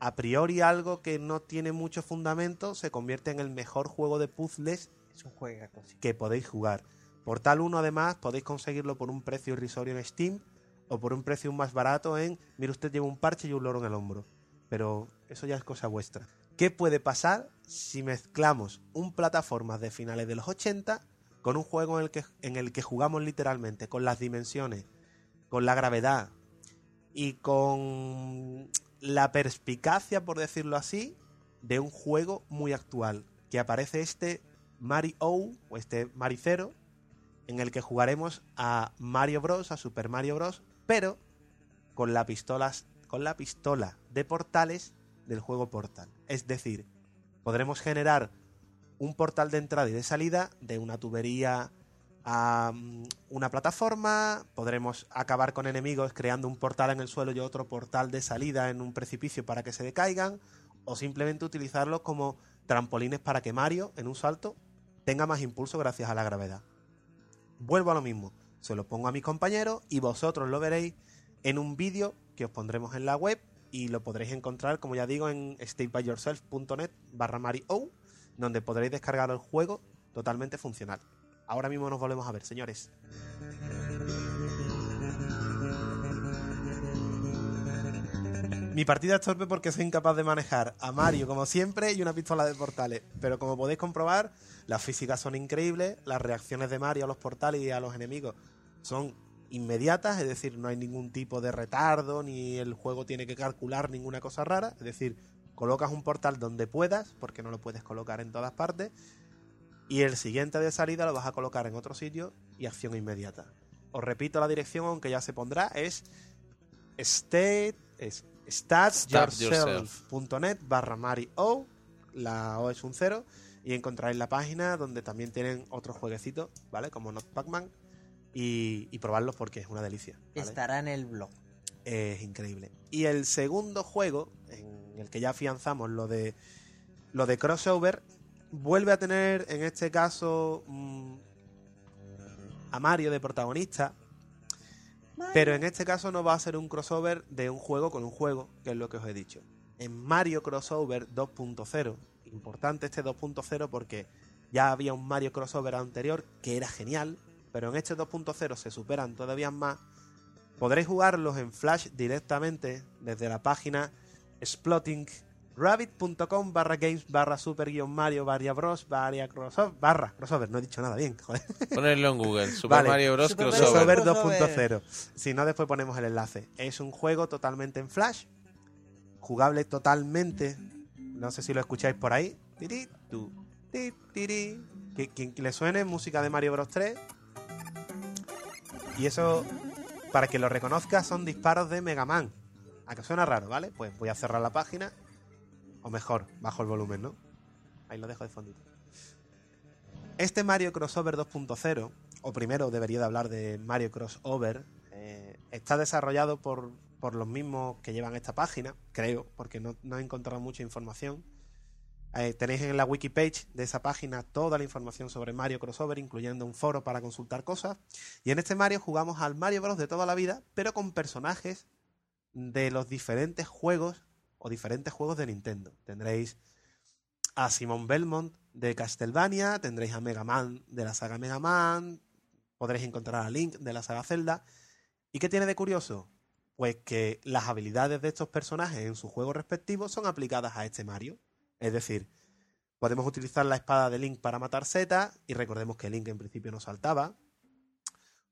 A priori algo que no tiene mucho fundamento se convierte en el mejor juego de puzzles Es un juegaco, sí. que podéis jugar. Portal 1 además podéis conseguirlo por un precio irrisorio en Steam o por un precio más barato en, mire usted lleva un parche y un loro en el hombro. Pero eso ya es cosa vuestra. ¿Qué puede pasar si mezclamos un plataformas de finales de los 80 con un juego en el que, en el que jugamos literalmente con las dimensiones, con la gravedad y con la perspicacia, por decirlo así, de un juego muy actual? Que aparece este Mario O, este Maricero, en el que jugaremos a Mario Bros, a Super Mario Bros, pero con la pistolas, con la pistola de portales del juego Portal. Es decir, podremos generar un portal de entrada y de salida de una tubería a mm, una plataforma, podremos acabar con enemigos creando un portal en el suelo y otro portal de salida en un precipicio para que se decaigan, o simplemente utilizarlos como trampolines para que Mario, en un salto, tenga más impulso gracias a la gravedad. Vuelvo a lo mismo, se lo pongo a mis compañeros y vosotros lo veréis en un vídeo que os pondremos en la web y lo podréis encontrar, como ya digo, en statebyyourself.net barra Mario, donde podréis descargar el juego totalmente funcional. Ahora mismo nos volvemos a ver, señores. Mi partida es torpe porque soy incapaz de manejar a Mario como siempre y una pistola de portales. Pero como podéis comprobar, las físicas son increíbles, las reacciones de Mario a los portales y a los enemigos son inmediatas, es decir, no hay ningún tipo de retardo, ni el juego tiene que calcular ninguna cosa rara, es decir, colocas un portal donde puedas, porque no lo puedes colocar en todas partes, y el siguiente de salida lo vas a colocar en otro sitio y acción inmediata. Os repito la dirección, aunque ya se pondrá, es state, es statsyourself.net barra Mari O, la O es un cero, y encontraréis la página donde también tienen otros jueguecitos, ¿vale? Como Not Pac-Man, y, y probarlos porque es una delicia. ¿vale? Estará en el blog. es increíble. Y el segundo juego, en el que ya afianzamos lo de lo de crossover, vuelve a tener en este caso mm, a Mario de protagonista. Pero en este caso no va a ser un crossover de un juego con un juego, que es lo que os he dicho. En Mario Crossover 2.0, importante este 2.0 porque ya había un Mario Crossover anterior que era genial, pero en este 2.0 se superan todavía más Podréis jugarlos en Flash directamente desde la página explotingrabbit.com barra games barra super guion Mario barra bros barra crossover barra crossover, no he dicho nada bien, joder. Ponerlo en Google. [laughs] Super Vale. Mario Bros. Super Crossover. Crossover Crossover. 2.0. Si no, después ponemos el enlace. Es un juego totalmente en Flash, jugable totalmente. No sé si lo escucháis por ahí. Que- Quien le suene música de Mario Bros 3. Y eso, para que lo reconozca, son disparos de Mega Man. ¿A que suena raro, vale? Pues voy a cerrar la página. O mejor, bajo el volumen, ¿no? Ahí lo dejo de fondito. Este Mario Crossover 2.0, o primero debería de hablar de Mario Crossover, eh, está desarrollado por, por los mismos que llevan esta página, creo, porque no, no he encontrado mucha información. Eh, tenéis en la wiki page de esa página toda la información sobre Mario Crossover, incluyendo un foro para consultar cosas. Y en este Mario jugamos al Mario Bros. de toda la vida, pero con personajes de los diferentes juegos o diferentes juegos de Nintendo. Tendréis a Simon Belmont de Castlevania, tendréis a Mega Man de la saga Mega Man, podréis encontrar a Link de la saga Zelda. ¿Y qué tiene de curioso? Pues que las habilidades de estos personajes en sus juegos respectivos son aplicadas a este Mario. Es decir, podemos utilizar la espada de Link para matar Z, y recordemos que Link en principio no saltaba.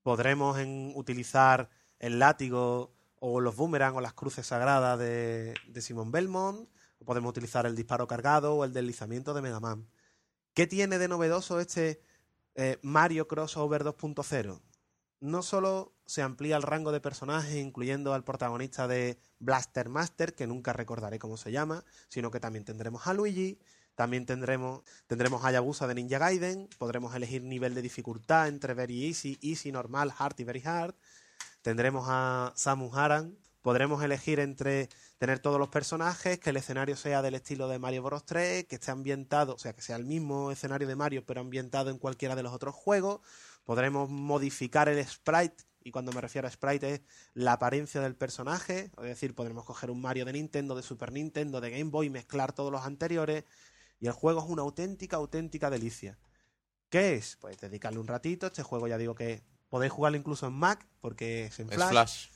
Podremos utilizar el látigo o los boomerang o las cruces sagradas de, de Simon Belmont. O podemos utilizar el disparo cargado o el deslizamiento de Mega Man. ¿Qué tiene de novedoso este eh, Mario Crossover 2.0? No solo se amplía el rango de personajes, incluyendo al protagonista de Blaster Master, que nunca recordaré cómo se llama, sino que también tendremos a Luigi, también tendremos, tendremos Hayabusa de Ninja Gaiden, podremos elegir nivel de dificultad entre Very Easy, Easy, Normal, Hard y Very Hard, tendremos a Samus Aran, podremos elegir entre tener todos los personajes, que el escenario sea del estilo de Mario Bros. 3, que esté ambientado, o sea, que sea el mismo escenario de Mario, pero ambientado en cualquiera de los otros juegos, podremos modificar el sprite, y cuando me refiero a sprite es la apariencia del personaje, es decir, podremos coger un Mario de Nintendo, de Super Nintendo, de Game Boy, mezclar todos los anteriores, y el juego es una auténtica, auténtica delicia. ¿Qué es? Pues dedicarle un ratito, este juego ya digo que podéis jugarlo incluso en Mac, porque es en Es Flash, Flash.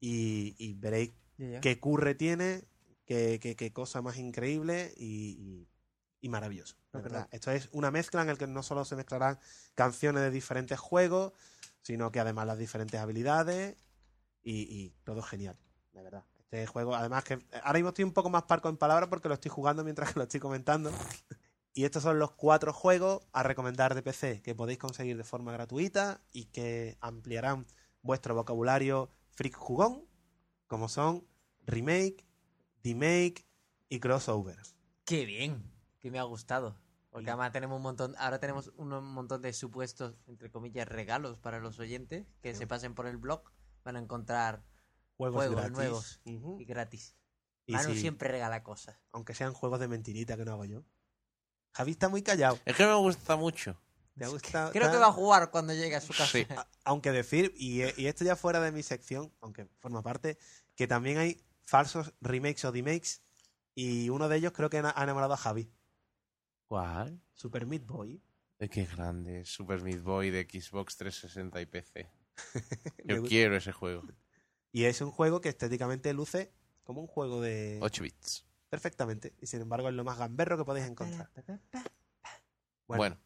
Y, y veréis qué curre tiene, qué, qué- qué cosa más increíble y, y- y maravilloso. No, verdad. Esto es una mezcla en el que no solo se mezclarán canciones de diferentes juegos, sino que además las diferentes habilidades y, y todo genial, de verdad. Este juego, además que ahora mismo estoy un poco más parco en palabras porque lo estoy jugando mientras que lo estoy comentando. Y estos son los cuatro juegos a recomendar de PC que podéis conseguir de forma gratuita y que ampliarán vuestro vocabulario freak jugón, como son remake, demake y crossover. Qué bien, que me ha gustado. Porque además tenemos un montón, ahora tenemos un montón de supuestos, entre comillas, regalos para los oyentes que se pasen por el blog. Van a encontrar Juegos, nuevos y gratis. Y Manu si- siempre regala cosas. Aunque sean juegos de mentirita que no hago yo. Javi está muy callado. Es que me gusta mucho. ¿Te gusta? Creo que va a jugar cuando llegue a su casa. Sí. [laughs] A- Aunque decir, y, y esto ya fuera de mi sección, aunque forma parte, que también hay falsos remakes o demakes, y uno de ellos creo que ha enamorado a Javi. ¿Cuál? Super Meat Boy. Que grande. Super Meat Boy de Xbox 360 y PC. [laughs] Yo quiero ese juego. Y es un juego que estéticamente luce como un juego de... 8 bits. Perfectamente. Y sin embargo es lo más gamberro que podéis encontrar. Bueno.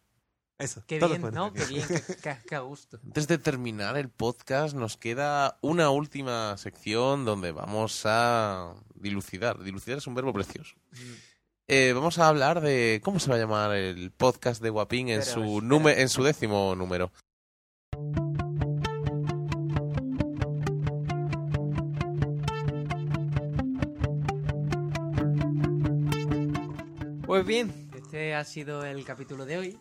Eso. Qué bien, bueno. ¿no? Qué bien, qué, qué- qué a gusto. [laughs] Antes de terminar el podcast, nos queda una última sección donde vamos a dilucidar. Dilucidar es un verbo precioso. Eh, vamos a hablar de cómo se va a llamar el podcast de Guapín en Pero su nume- en su décimo número. Pues bien, este ha sido el capítulo de hoy.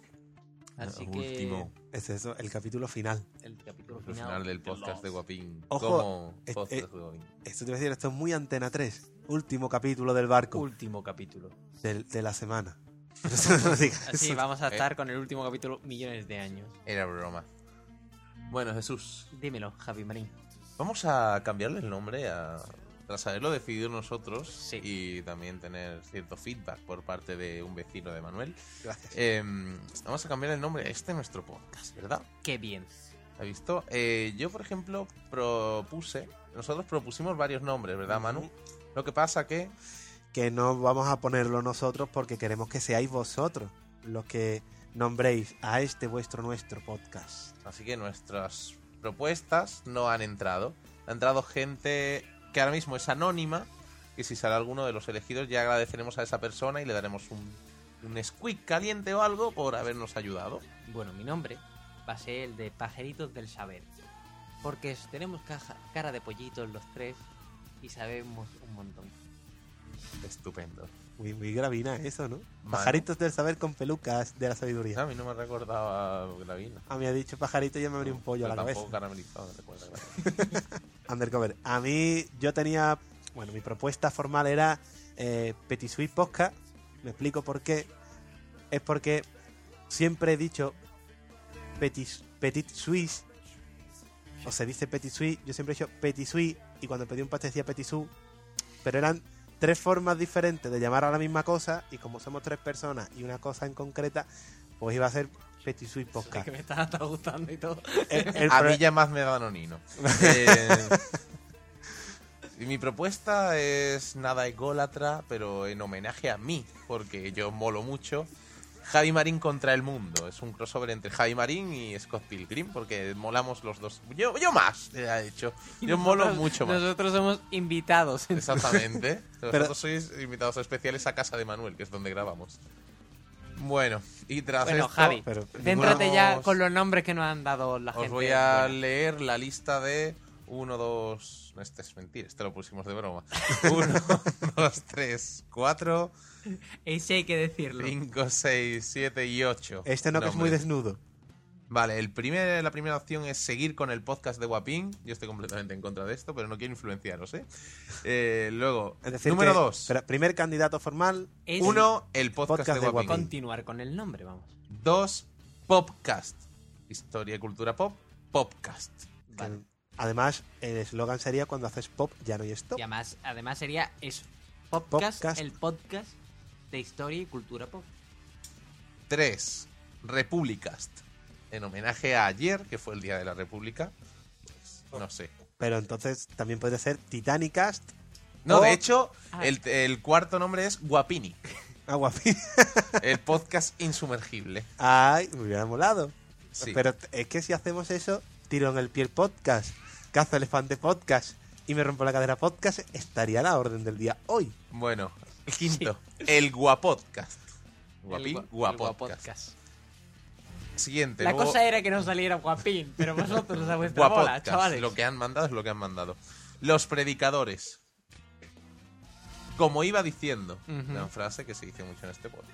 Así El que último. Es eso, el capítulo final. el capítulo El final. final del podcast de Guapín. Ojo, Como eh, podcast eh, de Guapín. Esto te voy a decir, esto es muy Antena 3. Último capítulo del barco Último capítulo. del- de, la semana. [laughs] Eso- vamos a estar con el último capítulo millones de años. Era broma. Bueno, Jesús, Dímelo, Javi Marín. vamos a cambiarle el nombre a... Tras haberlo decidido nosotros Sí. y también tener cierto feedback por parte de un vecino de Manuel, Gracias. em, vamos a cambiar el nombre a este nuestro podcast, ¿verdad? Qué bien. ¿Ha visto? Eh, yo, por ejemplo, propuse... Nosotros propusimos varios nombres, ¿verdad, Manu? Lo que pasa que... que no vamos a ponerlo nosotros porque queremos que seáis vosotros los que nombréis a este vuestro nuestro podcast. Así que nuestras propuestas no han entrado. Ha entrado gente que ahora mismo es anónima. Que si sale alguno de los elegidos, ya agradeceremos a esa persona y le daremos un, un squeak caliente o algo por habernos ayudado. Bueno, mi nombre va a ser el de Pajeritos del Saber. Porque tenemos caja- cara de pollitos los tres y sabemos un montón. Estupendo. Muy, muy gravina eso, ¿no? Manu. Pajaritos del saber con pelucas de la sabiduría. A mí no me recordaba Gravina. A mí ha dicho pajarito y ya me abrió un pollo a la cabeza. tampoco caramelizado, me recuerda. [laughs] Undercover. A mí, yo tenía. Bueno, mi propuesta formal era eh, Petit Suite Podcast, Me explico por qué. Es porque siempre he dicho petit, petit suisse. O se dice petit suisse. Yo siempre he dicho petit suisse. Y cuando pedí un pastel decía petit sou. Pero eran tres formas diferentes de llamar a la misma cosa. Y como somos tres personas y una cosa en concreta, pues iba a ser petit suisse podcast. Que me está hasta [laughs] gustando y todo. El- el A pro- mí ya más me da nonino. [laughs] Eh, y mi propuesta es nada ególatra, pero en homenaje a mí, porque yo molo mucho. Javi Marín contra el mundo. Es un crossover entre Javi Marín y Scott Pilgrim, porque molamos los dos. Yo, yo más, he dicho. Yo molo mucho más. Nosotros somos invitados. Exactamente. [laughs] Pero- Vosotros sois invitados especiales a casa de Manuel, que es donde grabamos. Bueno, y tras Bueno, esto, Javi, pero céntrate ya con los nombres que nos han dado la Os gente. voy a buena. leer la lista de 1, 2... No, este es mentira, este lo pusimos de broma. 1, 2, 3, 4, Ese hay que decirlo. 5, 6, 7 y 8. Este no, que es muy desnudo. Vale, el primer, la primera opción es seguir con el podcast de Guapín. Yo estoy completamente en contra de esto, pero no quiero influenciaros, ¿eh? [laughs] Eh, luego, Es decir, número que- 2. espera, primer candidato formal. Es 1, el podcast, Podcast de de Guapín. continuar con el nombre, vamos. 2, Popcast. Historia y cultura pop, Popcast. además, el eslogan sería cuando haces pop ya no hay stop. Y además, además sería eso. Podcast, Podcast. el podcast de historia y cultura pop. 3. Republicast. En homenaje a ayer, que fue el Día de la República. Pues, no sé. Pero entonces también puede ser Titanicast. No, O- de hecho, Ah. el, el cuarto nombre es Guapini. [laughs] Fi- [laughs] El podcast insumergible. Ay, me hubiera molado. Sí. Pero es que si hacemos eso, tiro en el pie el podcast, cazo elefante podcast y me rompo la cadera podcast, estaría a la orden del día hoy. Bueno, el quinto. El Guapodcast. Guapín, El gua- el Guapodcast. Siguiente. La luego- cosa era que no saliera guapín, pero vosotros a vuestra bola, chavales. Lo que han mandado es lo que han mandado. Los predicadores. Como iba diciendo, Ujú. una frase que se dice mucho en este podcast.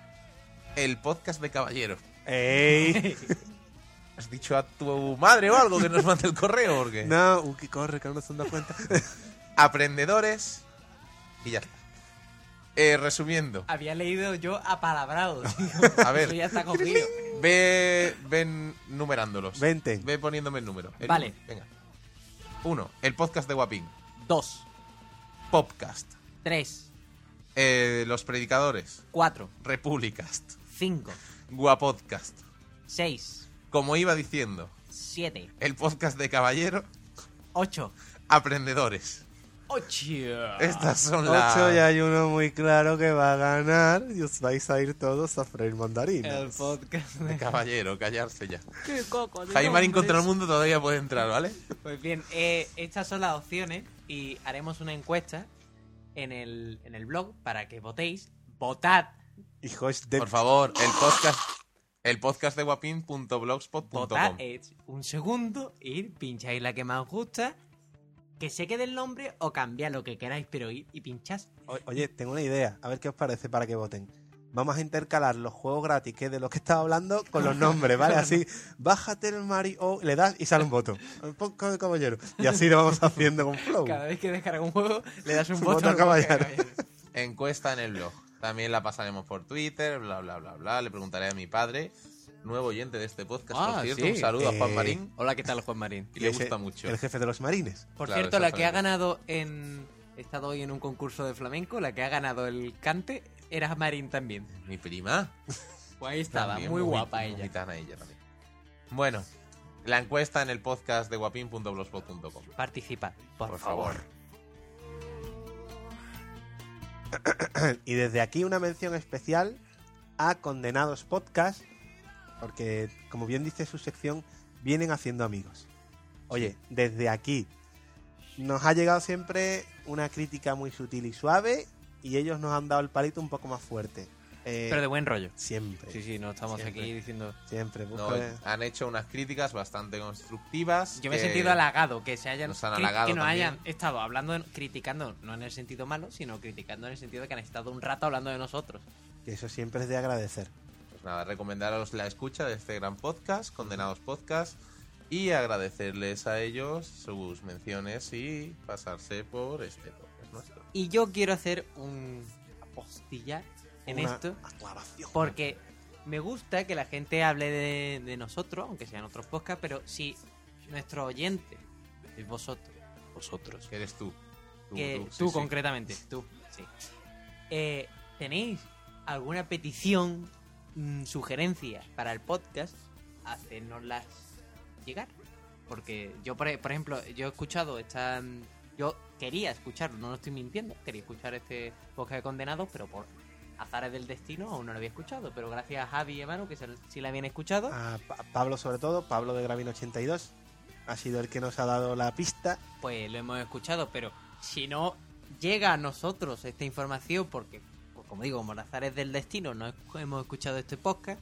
El podcast de caballero. ¡Ey! [laughs] ¿Has dicho a tu madre o algo que nos mande el correo? Porque... no, Uki, corre, que no nos han dado cuenta. [laughs] Aprendedores. Y ya está. Eh, resumiendo, Había leído yo apalabrados. [laughs] A ver. Eso ya está cogido. ve, ven numerándolos. Vente. Ve poniéndome el número. El Vale. Venga. Uno, el podcast de Guapín. Dos, Popcast. tres, Eh, los predicadores. cuatro, Republicast. cinco, Guapodcast. seis, Como iba diciendo, siete, el podcast de caballero. ocho, Aprendedores. Ocho. Estas son las. Ocho y hay uno muy claro que va a ganar y os vais a ir todos a freír mandarinas. El podcast De caballero, callarse ya. Qué coco Jaime Marín contra el mundo todavía puede entrar, ¿vale? Pues bien, eh, estas son las opciones y haremos una encuesta en el, en el blog para que votéis. Votad, Hijos de... Por favor, el podcast. El podcast de guapín.blogspot.com. votad es un segundo, ir, pincháis la que más os gusta, que se quede el nombre o cambiad lo que queráis, pero ir y pinchás. O- Oye, tengo una idea. A ver qué os parece para que voten. Vamos a intercalar los juegos gratis que de los que estaba hablando con los nombres, ¿vale? Así, bájate el Mario, le das y sale un voto. El podcast de caballero. Y así lo vamos haciendo con Flow. Cada vez que descarga un juego, le das un Su voto al caballero. Encuesta en el blog. También la pasaremos por Twitter, bla, bla, bla, bla. Le preguntaré a mi padre, nuevo oyente de este podcast, Ah, por cierto. sí. Un saludo a Juan Eh, Marín. Hola, ¿qué tal, Juan Marín? Y le gusta mucho. El jefe de los marines. Por Claro, cierto, la que ha ganado en... He estado hoy en un concurso de flamenco, la que ha ganado el cante era Marín también. Mi prima. Pues ahí estaba, También, muy muy- guapa muy ella. gitana ella también. Bueno, la encuesta en el podcast de guapín.blogspot.com. Participa, por, Por favor. favor. [coughs] Y desde aquí una mención especial a Condenados Podcast, porque como bien dice su sección, vienen haciendo amigos. Oye, desde aquí nos ha llegado siempre una crítica muy sutil y suave y ellos nos han dado el palito un poco más fuerte. Eh, Pero de buen rollo. siempre. Sí, sí, no estamos Siempre. aquí diciendo... Siempre. No, han hecho unas críticas bastante constructivas. Yo me he sentido halagado que se hayan nos han que- halagado que nos también. hayan estado hablando en- criticando no en el sentido malo sino criticando en el sentido de que han estado un rato hablando de nosotros que eso siempre es de agradecer. Pues nada, recomendaros la escucha de este gran podcast, Condenados Podcast, y agradecerles a ellos sus menciones y pasarse por este podcast nuestro. y yo quiero hacer un apostillar en Una esto aclaración. porque me gusta que la gente hable de, de nosotros, aunque sean otros podcasts, pero si nuestro oyente es vosotros, vosotros, Eres tú. Tú, que tú, tú, sí, sí. concretamente, tú, sí. Eh, ¿Tenéis alguna petición, mm, sugerencia para el podcast? Hacernoslas llegar. Porque yo, por, e- por ejemplo, yo he escuchado esta... mm, Yo quería escucharlo, no lo estoy mintiendo, quería escuchar este podcast de condenados, pero por azares del destino aún no lo había escuchado. Pero gracias a Javi y a Manu, que se- sí la habían escuchado, A Pa- Pablo sobre todo, Pablo de Gravino 82, ha sido el que nos ha dado la pista. pues lo hemos escuchado, pero si no llega a nosotros esta información, porque, como digo, como azares del destino, no hemos escuchado este podcast,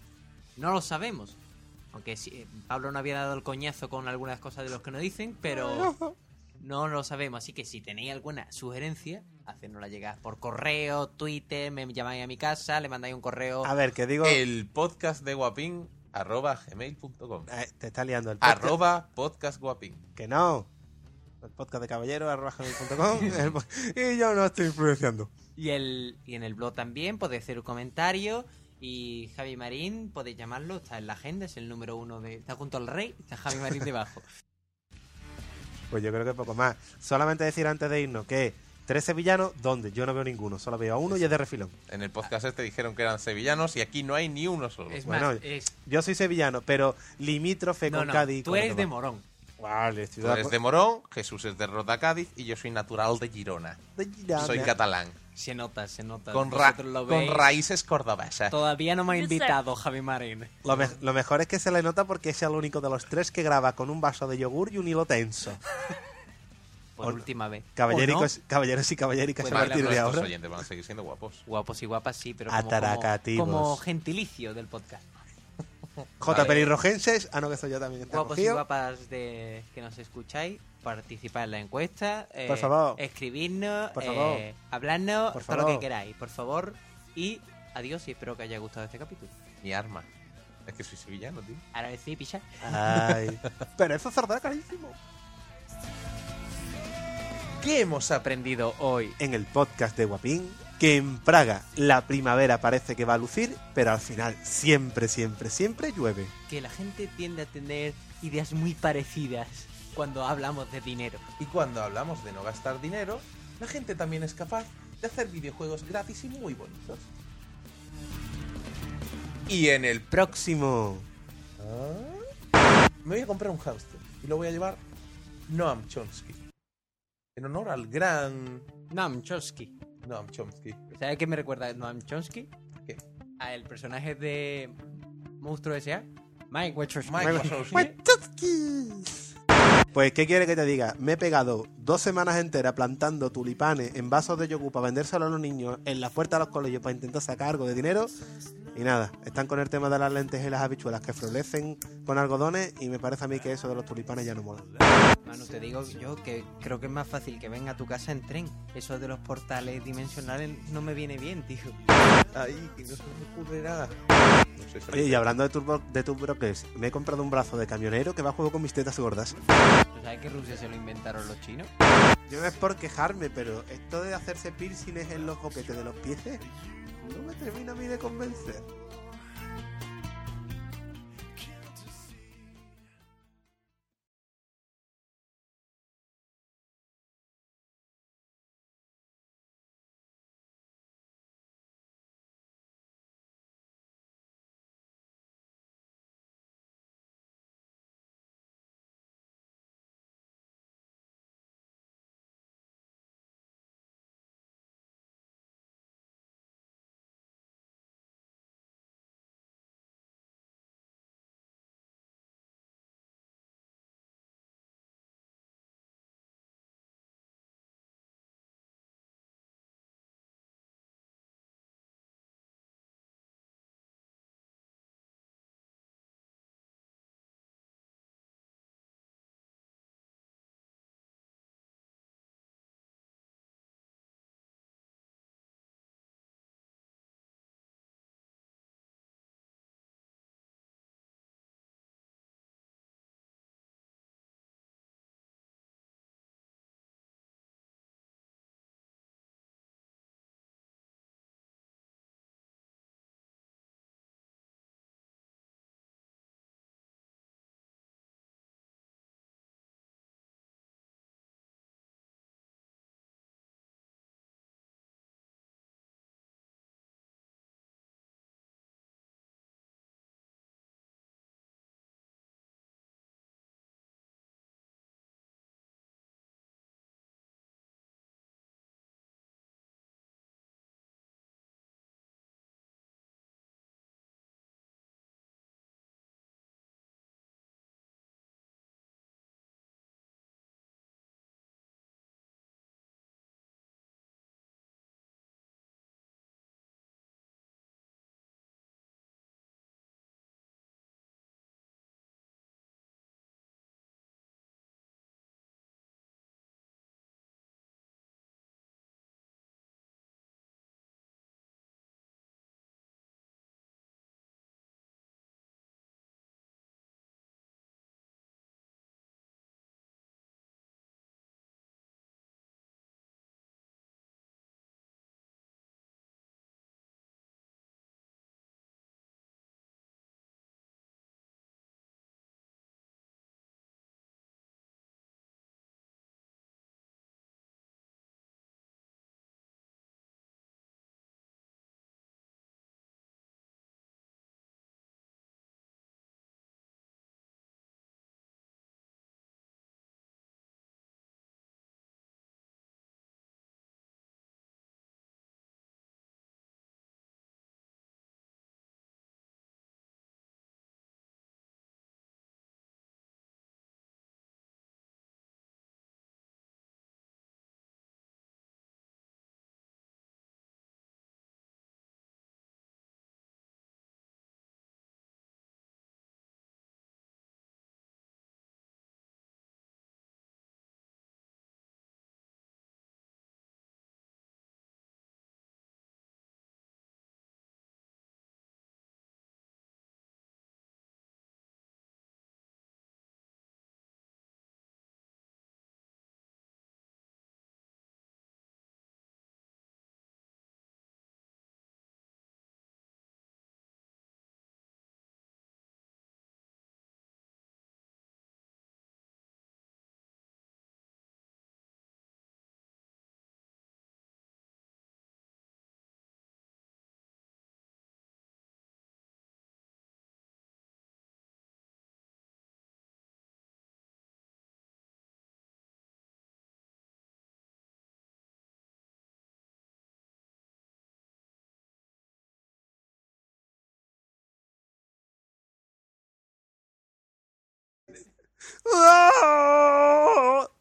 no lo sabemos. Aunque sí, eh, Pablo no había dado el coñazo con algunas cosas de los que nos dicen, pero [laughs] no lo sabemos. Así que si tenéis alguna sugerencia, hacednosla llegar por correo, Twitter, me llamáis a mi casa, le mandáis un correo. A ver, que digo... El podcast de guapín arroba gmail.com. Eh, te está liando el podcast. Arroba podcast guapín. Que no. El podcast de caballero, arroba gmail.com. [laughs] Y yo no estoy influenciando. Y, el, y en el blog también podéis hacer un comentario. Y Javi Marín, podéis llamarlo, está en la agenda, es el número uno de. Está junto al rey, está Javi Marín debajo. [laughs] Pues yo creo que poco más. Solamente decir antes de irnos que tres sevillanos, ¿dónde? Yo no veo ninguno, solo veo a uno y es de refilón. En el podcast este dijeron que eran sevillanos y aquí no hay ni uno solo. Es Bueno, más, es. Yo soy sevillano, pero limítrofe No, con no, Cádiz. tú eres de. Morón. Vale, estoy Tú eres de Morón, Jesús es de Rota Cádiz y yo soy natural de Girona. de Girona. Soy catalán. Se nota, se nota. Con, ra- Vosotros lo con veis. raíces cordobesas. Todavía no me ha invitado Javi Marín. Lo, me- lo mejor es que se le nota porque es el único de los tres que graba con un vaso de yogur y un hilo tenso. [laughs] Por O- última vez. Caballericos, caballeros y caballericas Pues a partir de ahora. oyentes van a seguir siendo guapos. Guapos y guapas, sí, pero como, como, Ataracativos. como gentilicio del podcast. J. Vale. Pelirrojenses. Ah, no, que soy yo también. Guapos y guapas de que nos escucháis, participad en la encuesta. eh, Por favor. Escribidnos, Por eh, favor. habladnos, Por todo lo favor. que queráis, por favor. Y adiós y espero que haya gustado este capítulo. Mi arma. Es que soy sevillano, tío. Ahora sí, picha. Ay. [laughs] Pero eso saldrá carísimo. ¿Qué hemos aprendido hoy? En el podcast de Guapín, que en Praga la primavera parece que va a lucir, pero al final siempre, siempre, siempre llueve. Que la gente tiende a tener ideas muy parecidas cuando hablamos de dinero. Y cuando hablamos de no gastar dinero, la gente también es capaz de hacer videojuegos gratis y muy bonitos. Y en el Próximo. Me voy a comprar un hámster y lo voy a llevar Noam Chomsky. En honor al gran Noam Chomsky. Noam Chomsky. ¿Sabes qué me recuerda a Noam Chomsky? ¿Qué? A el personaje de Monstruo S.A. Mike Wachowski. Mike. Pues, ¿qué quiere que te diga? Me he pegado dos semanas enteras plantando tulipanes en vasos de yogur para vendérselo a los niños en la puerta de los colegios para intentar sacar algo de dinero. Y nada, están con el tema de las lentes y las habichuelas que florecen con algodones y me parece a mí que eso de los tulipanes ya no mola. Manu, te digo yo que creo que es más fácil que venga a tu casa en tren. Eso de los portales dimensionales no me viene bien, tío. Ay, que no se me ocurrirá. No sé, Oye, y hablando de, turbo, de tus brokers, me he comprado un brazo de camionero que va a juego con mis tetas gordas. ¿Tú sabes que Rusia se lo inventaron los chinos? Yo no es por quejarme, pero esto de hacerse piercings en los coquetes de los pies no me termina a mí de convencer.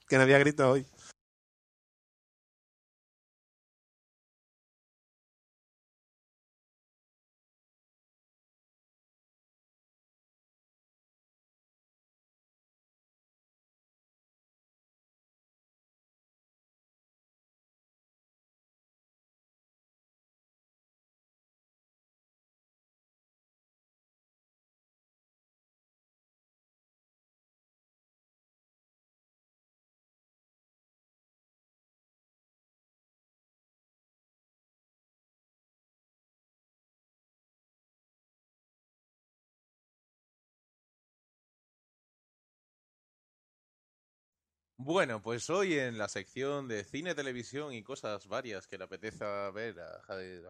Que no había grito hoy. Bueno, pues hoy en la sección de cine, televisión y cosas varias que le apeteza ver a Javier.